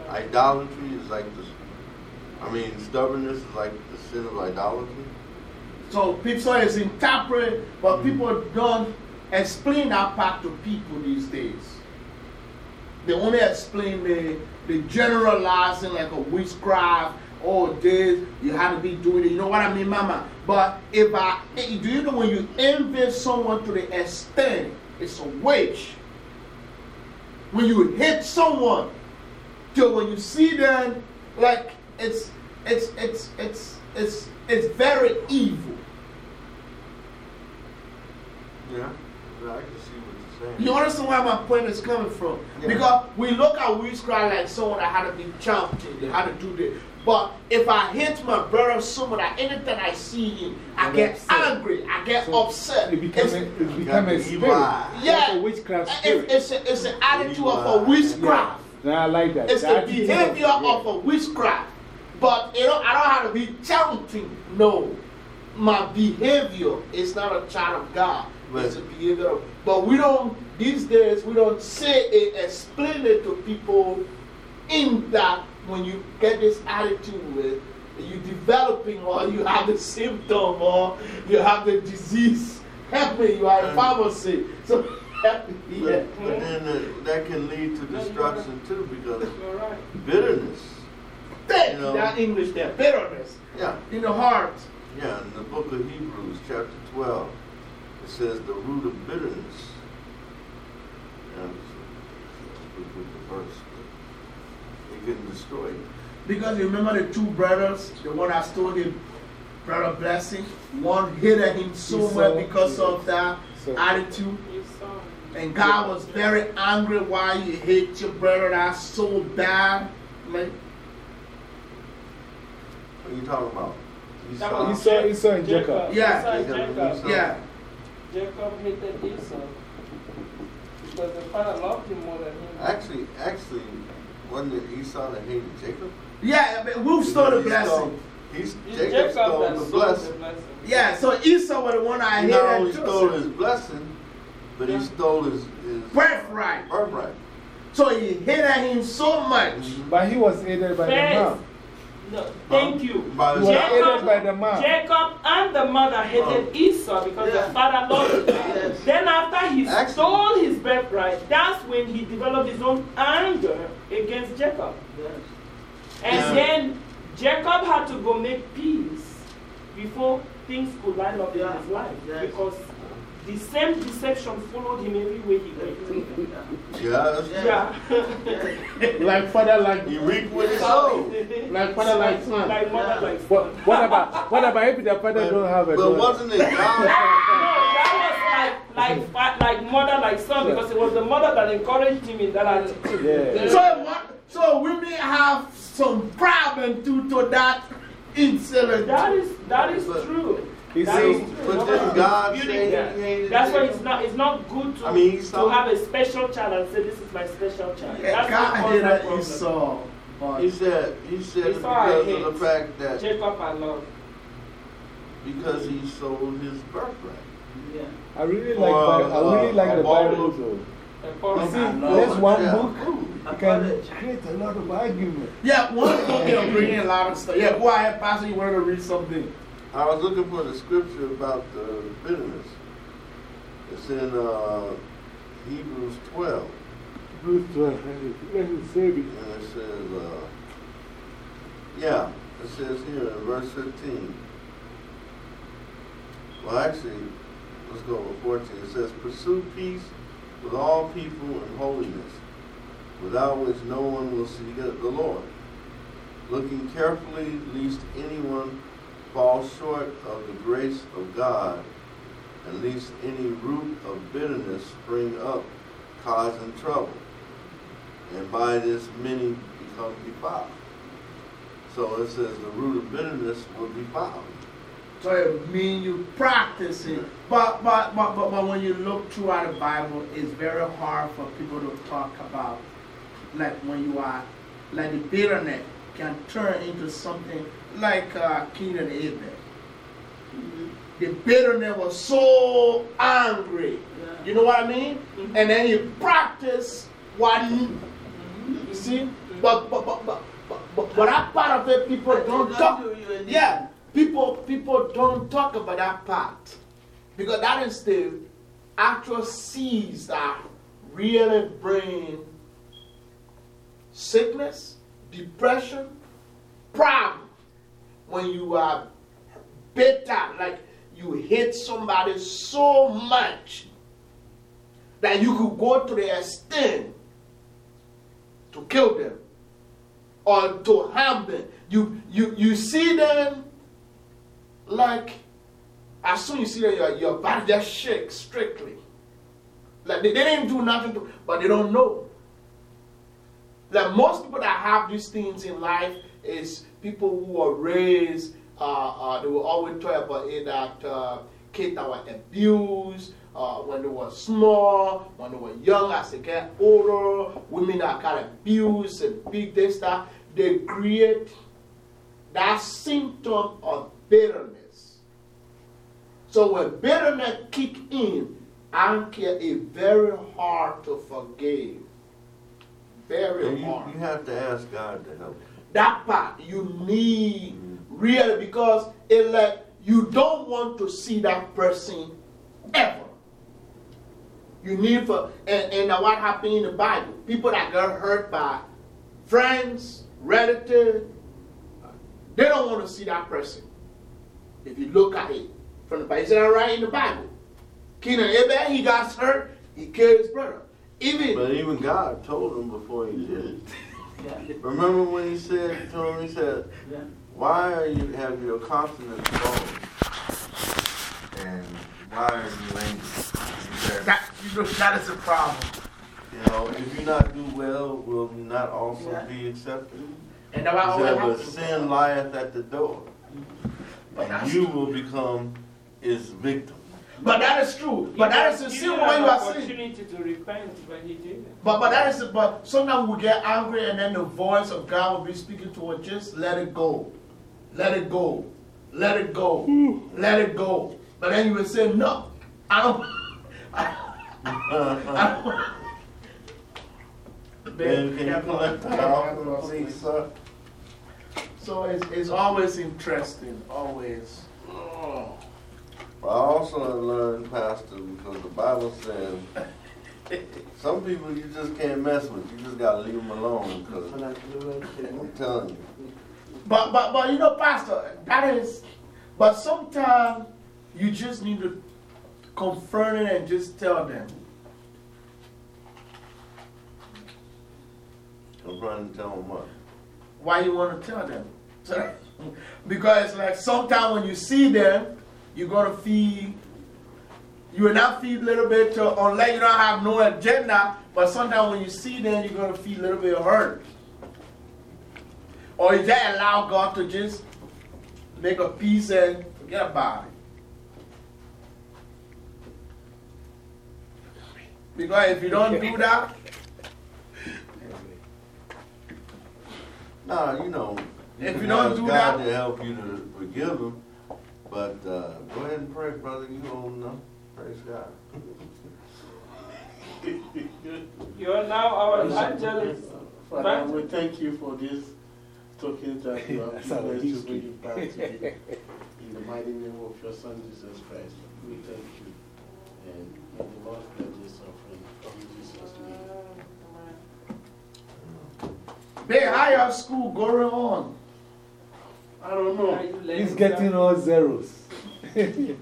idolatry is like this, I mean, stubbornness is like the sin of idolatry. So people is interpret, but mm-hmm. people don't explain that part to people these days. They only explain the, the generalizing like a witchcraft, oh, this, you have to be doing it. You know what I mean, mama? But if I, do you know when you envy someone to the extent it's a witch, when you hit someone, till when you see them, like it's it's it's it's it's it's very evil. Yeah, I can see what you're saying. You understand where my point is coming from? Yeah. Because we look at witchcraft like someone that had to be chanting, they had to do this. But if I hit my brother someone that anything I see him, I get angry, I get so upset. It becomes a, it become a spirit. Yeah. It's a witchcraft spirit. It's, it's, a, it's an attitude of a witchcraft. Yeah. I like that. It's the, the behavior of, of a witchcraft. But you know, I don't have to be chanting. No. My behavior is not a child of God. Right. It's a behavior. Of, but we don't, these days, we don't say it, explain it to people in that when you get this attitude with, you're developing or you have the symptom or you have the disease happening, you are a pharmacy. So, yeah. But, but then uh, that can lead to destruction too because bitterness. Thank you, know, that English there, bitterness. Yeah. In the heart. Yeah, in the book of Hebrews, chapter 12, it says the root of bitterness. Yeah, so, the verse getting destroyed. Because you remember the two brothers, the one I told him, Brother Blessing, one hated him so much because of that attitude. And God was very angry why you hate your brother that's so bad. Like, what are you talking about? Esau, Esau, Esau and Jacob. Yeah. Esau and Jacob. Yeah. Jacob hated Esau. Because the father loved him more than him. Actually, actually, wasn't it Esau that hated Jacob? Yeah, but who stole the blessing? He's, Jacob, Jacob stole the blessing. the blessing. Yeah, so Esau was the one I hated. Not only stole his blessing, but he stole his, his birthright. Birthright. So he hated him so much. Mm -hmm. But he was hated by First, the mom. No, thank you. By he was hated by the. Jacob and the mother hated oh. Esau because yeah. the father loved him. yes. Then after he Actually, stole his birthright, that's when he developed his own anger against Jacob. Yes. And yeah. then Jacob had to go make peace before things could line up yeah. in his life. Yes. Because the same deception followed him everywhere he went. Yeah. Yeah. like father, like you reap what he sow. Like father, like son. Like mother, like son. What, what about, what about if the father don't have a But wasn't it God? no, that was like, like, like mother, like son, because it was the mother that encouraged him in that attitude. Yeah. So, so women have some problem due to that incident. That is, that is true. You see, but then God say That's why it's not, it's not good to, I mean, to have a special child and say, This is my special child. That's God did that Esau. He said, he said because of the fact that Jacob I love. Because he sold his birthright. Yeah. I really like, uh, I really like the Bible though. You see, there's one book you can create a lot of argument. Yeah, one book can bring in a lot of stuff. Yeah, go ahead, Pastor, you want to read something. I was looking for the scripture about the bitterness. It's in uh, Hebrews 12. Hebrews 12, let me save it. And it says, uh, yeah, it says here in verse 15. Well, actually, let's go with 14. It says, Pursue peace with all people and holiness, without which no one will see the Lord. Looking carefully, lest anyone fall short of the grace of God, and least any root of bitterness spring up, causing trouble. And by this many become defiled. So it says the root of bitterness will be found. So it means you practice it. But, but, but, but, but when you look throughout the Bible, it's very hard for people to talk about, like when you are, like the bitterness can turn into something like uh, and Abel. Mm-hmm. The bitterness was so angry. Yeah. You know what I mean? Mm-hmm. And then he practiced what he, mm-hmm. you see? But, but, but, but, but, but, but that part of it, people I don't talk. Yeah, people, people don't talk about that part. Because that is the actual seeds that really bring sickness, depression, problem when you are bitter, like you hate somebody so much that you could go to the extent to kill them or to harm them. You, you, you see them like, as soon as you see them, your, your body just shakes strictly. Like they, they didn't do nothing, to, but they don't know. Like most people that have these things in life is people who were raised, uh, uh, they will always talk about it that uh, kids that were abused uh, when they were small, when they were young, as they get older, women that got abused and big this, that, they create that symptom of bitterness. So when bitterness kick in, anger is very hard to forgive. Very you, hard. You have to ask God to help you. That part you need really because it like you don't want to see that person ever. You need for, and, and what happened in the Bible? People that got hurt by friends, relatives, they don't want to see that person. If you look at it from the Bible, is that right in the Bible? Cain and Abel, he got hurt, he killed his brother. Even, but even God told him before he did it. Remember when he said to him, he said, yeah. Why are you have your confidence low? And why are you angry? That, you know, that is a problem. You know, if you not do well, will not also yeah. be accepted. And about sin lieth at the door. And you will become its victim. But that is true. But that is the sin when you are sin. opportunity to repent, but he didn't. But, but that is, but sometimes we get angry and then the voice of God will be speaking to us. Just let it go. Let it go. Let it go. Let it go. But then you will say, no, I don't. I, uh-huh. I don't Ben, can you collect that off, please, sir? So it's, it's always interesting, always. Oh. I also learned, Pastor, because the Bible says some people you just can't mess with. You just got to leave them alone because I'm telling you. But, but, but you know, Pastor, that is, but sometimes you just need to confront it and just tell them. Confront and tell them what? Why you want to tell them? because like sometimes when you see them, you're going to feed. you will not feel a little bit, to, unless you don't have no agenda, but sometimes when you see them, you're going to feel a little bit of hurt. Or is that allow God to just make a peace and forget about it. Because if you don't do that, no, you know, if you don't do God that, to help you to forgive them. But uh, go ahead and pray, brother. You old enough. Praise God. you are now our evangelist. Father, we thank you for this token that you have given us to bring back today. In the mighty name of your Son, Jesus Christ, we thank you. And may the Lord bless this offering from Jesus' name. Big higher school going on. I don't know. He's getting all zeros.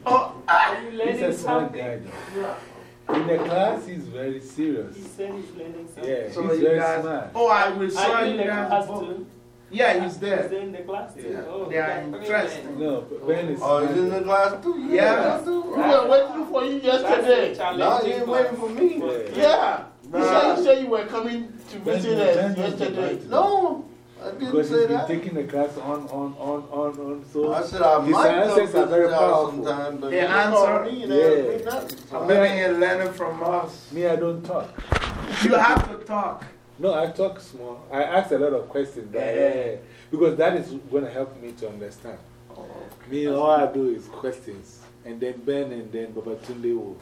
oh, are you learning he's a smart oh, ah. guy. Yeah. In the class, he's very serious. He said he's learning something. Yeah, so he's very guys, smart. Oh, I will saw you guys. Too? Yeah, he's there. He's in the class too. Yeah. Oh, they are interesting. No, Ben is. Oh, he's in the class too? Yeah. yeah. We were waiting for you yesterday. No, you ain't waiting for me. Yeah. yeah. Nah. You, said, you said you were coming to visit us yesterday. No. Because he's been taking the class on, on, on, on, on. So I said, I his might answers are very powerful. Sometime, but the answer, yeah. I'm learning learning from us. Me, I don't talk. You have to talk. No, I talk small. I ask a lot of questions. Yeah. yeah. Because that is going to help me to understand. Oh, okay. Me, all I do is questions. And then Ben and then Babatunde will.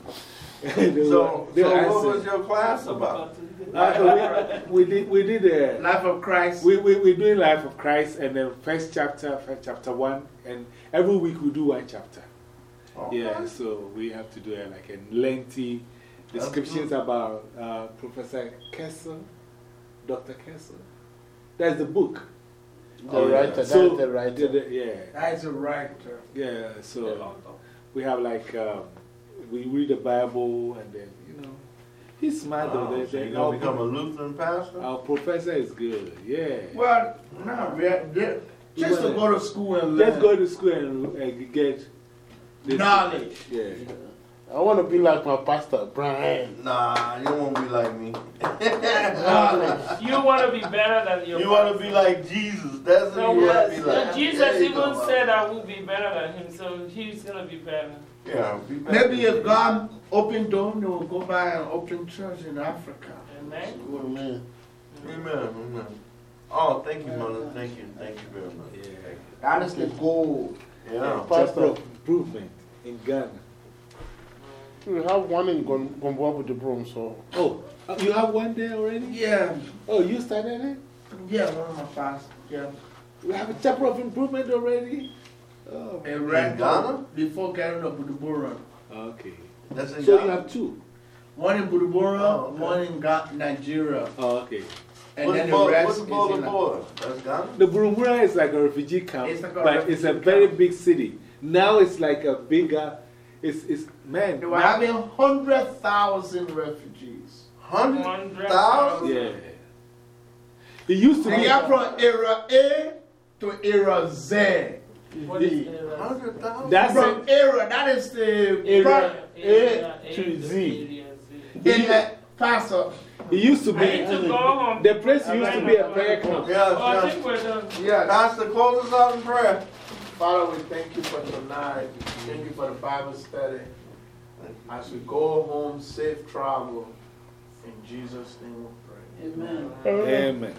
so, so what was your class about? Uh, we, we, did, we did a Life of Christ. We, we, we're doing Life of Christ and then first chapter, first chapter one, and every week we do one chapter. Yeah, so we have to do a, like a lengthy descriptions about uh, Professor Kessel, Dr. Kessel. That's the book. The oh, writer, so, that's the writer. The, the, yeah. That's a writer. Yeah, so we have like, um, we read the Bible and then you know. He's smart though. They, so you going to become a Lutheran pastor? Our professor is good, yeah. Well, no, we're, just to go to school and learn. Just go to school and, and get knowledge. Yeah. I want to be like my pastor, Brian. Nah, you won't be like me. you want to be better than your You want to be like Jesus. That's what you want to be like. Jesus even said I will be better than him, so he's going to be better. Yeah, Maybe if God open door, we'll go by and open church in Africa. Amen. Amen. Amen. Amen. Oh, thank you, Mother. Thank you. Thank you very much. Yeah. That is the goal. Yeah. Pastor improvement in Ghana. We have one in Gomoa with the broom, so. Oh, uh, you have one there already? Yeah. Oh, you started it? Yeah, one of my pastors. Yeah. We have a chapter of improvement already? Oh, in Ghana? Before getting to Buduburam. Okay. That's in so Ghana? you have two? One in Buduburam, oh, okay. one in Ga Nigeria. Oh, okay. And what's then the rest what's the That's Ghana? The Buduburam is like a refugee camp, it's like but refugee it's a camp. very big city. Now it's like a bigger, it's, it's man. They were having 100,000 refugees. 100,000? Yeah. It used to they be. They got from era A to era Z. What is era? That's from era. That is the era A, to Z. In that, Pastor. Uh, it used to be, the place used to be a prayer camp. Oh, yeah, yeah. Pastor, close us out in prayer. Father, we thank you for tonight. Thank you for the Bible study. As we go home, safe travel. In Jesus' name we pray. Amen. Amen.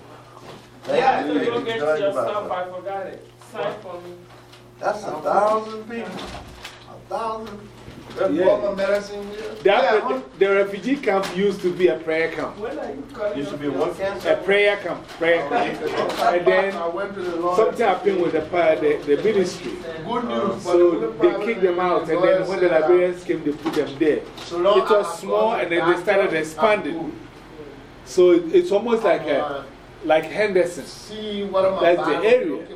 Yeah, so go get your stuff. I forgot it. Sign for me. That's a thousand people. A thousand. That's yeah. medicine here? yeah, the refugee camp used to be a prayer camp. When are you calling Used to be what camp? A prayer camp. Prayer camp. and then something happened with the, the, the ministry. Good news. Uh, so they kicked them out. And then when the Liberians came, they put them there. It was small and then they started expanding. So it's almost like a like Henderson. See what I'm That's the area.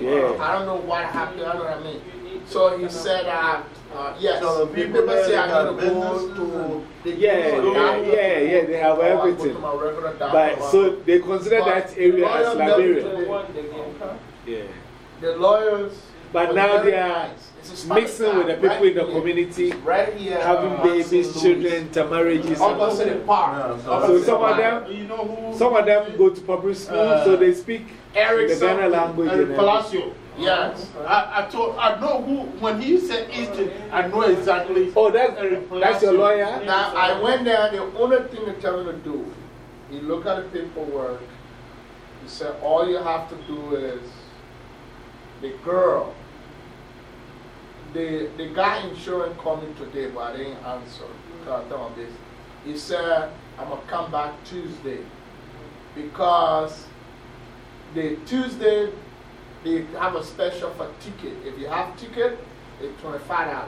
Yeah. I don't know what happened. I don't know what I mean. So he said, uh, uh, yes. So the people, people say I got to go to. Yeah, yeah, yeah, yeah, they have everything. But so they consider that area as Liberia. Yeah. The lawyers. But now they are mixing with the people in the community, having babies, children, intermarriages. So some of them, some of them go to public school, so they speak the Ghana language. Yes. I, I, told, I know who, when he said Eastern, I know exactly. Oh, that's, that's your lawyer? Now, I went there, the only thing they tell me to do, he looked at the paperwork, he said, all you have to do is the girl, the, the guy insurance called me today, but I didn't answer because I this. He said, I'm going to come back Tuesday because the Tuesday they have a special for ticket. If you have ticket, it's $25.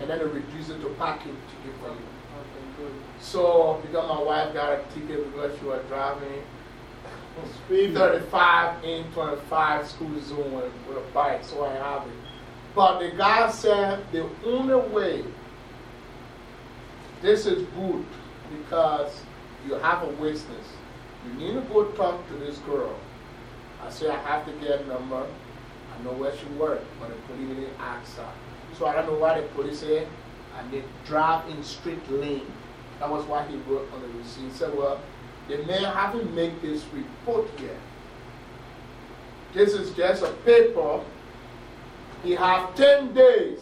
And then they reduce it to parking ticket for you. So, because my wife got a ticket because she was driving speed 35 in 25 school zone with a bike, so I have it. But the guy said the only way this is good because you have a witness. You need to go talk to this girl I said, I have to get a number. I know where she works, but the police didn't ask her. So I don't know why the police said, and they drive in straight lane. That was why he wrote on the receipt. He said, well, the man haven't made this report yet. This is just a paper. He have 10 days.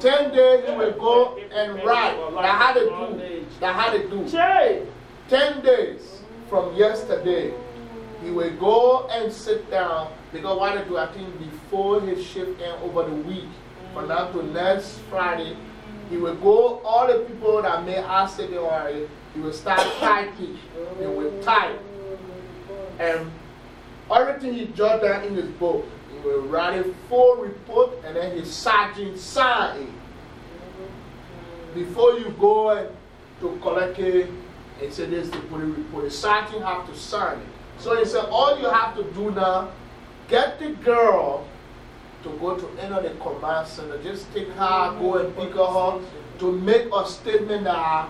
10 days he will go and write. That had to do. That had to do. 10 days from yesterday he will go and sit down because what I do, I think before his shift end over the week, from now to next Friday, he will go, all the people that may ask him, he will start typing. He will type. And everything he jot down in his book, will write a full report and then his sergeant sign it. Before you go to collect it and say this, the police report, the sergeant have to sign it. So he said, all you have to do now, get the girl to go to any of the command center. Just take her, go and pick her up to make a statement that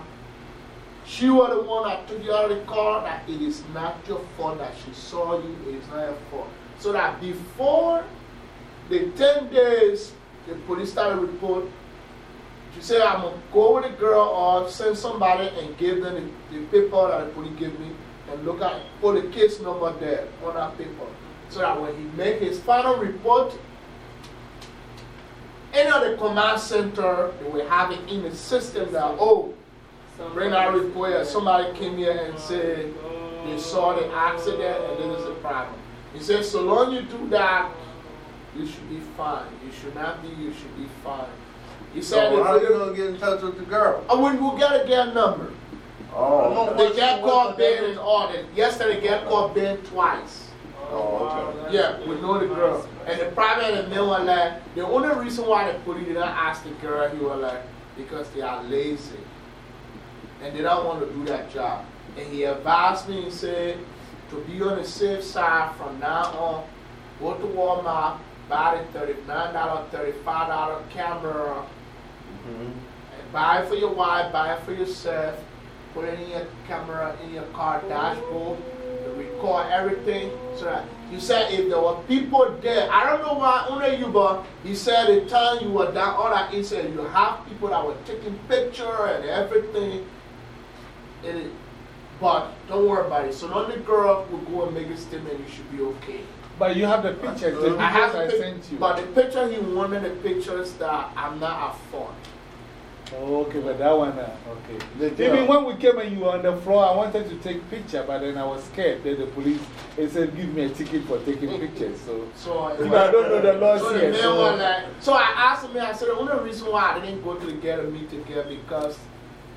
she was the one that took you out of the car, that it is not your fault that she saw you, it is not your fault. So that before the 10 days, the police started report, she said, I'm going to go with the girl or send somebody and give them the, the paper that the police gave me and look at, put the case number there on that paper. So that when he make his final report, any of the command center, they will have it in the system that, oh, bring our report. Somebody came here and said they saw the accident and this is the problem. He said, so long you do that, you should be fine. You should not be, you should be fine. He said, so how are you going to get in touch with the girl? I wouldn't go get a girl number. Oh. They get called bed and audit. Yesterday, get called bed twice. Oh, okay. Yeah, we know the girl. And the private and men were like, the only reason why the police did not ask the girl, he was like, because they are lazy. And they don't want to do that job. And he advised me and said, to be on the safe side from now on, go to Walmart, buy the $39, $35 camera, -hmm. and buy it for your wife, buy it for yourself put it in your camera in your car dashboard, record everything so that he said if there were people there, I don't know why only you, but he said the time you were down, all that he said, you have people that were taking picture and everything. It, but don't worry about it. So the girl will go and make a statement, you should be okay. But you have the pictures, the I have I sent you. But the picture, he wanted the pictures that I'm not at fault. Okay, but that one, uh, okay. Even when we came and you were on the floor, I wanted to take picture, but then I was scared. that the police they said, give me a ticket for taking pictures. So, so I don't know the laws so here. So, like, so I asked him, I said, the only reason why I didn't go to the get a meet together because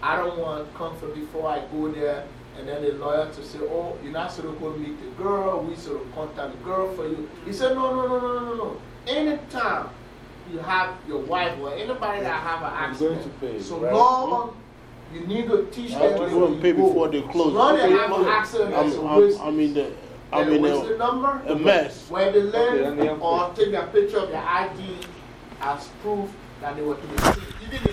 I don't want comfort before I go there. And then the lawyer to say, oh, you're not supposed to go meet the girl, we sort of contact the girl for you. He said, no, no, no, no, no, no. Anytime you have your wife or anybody that have an accident. going to pay. So right? long, you need to teach them. I'm going to pay before they close. So Long they have an accident, I'm, I'm, I mean, the, I mean, a, number, a mess. Where they learn okay, or take a picture of their ID as proof that they were to be seen. Even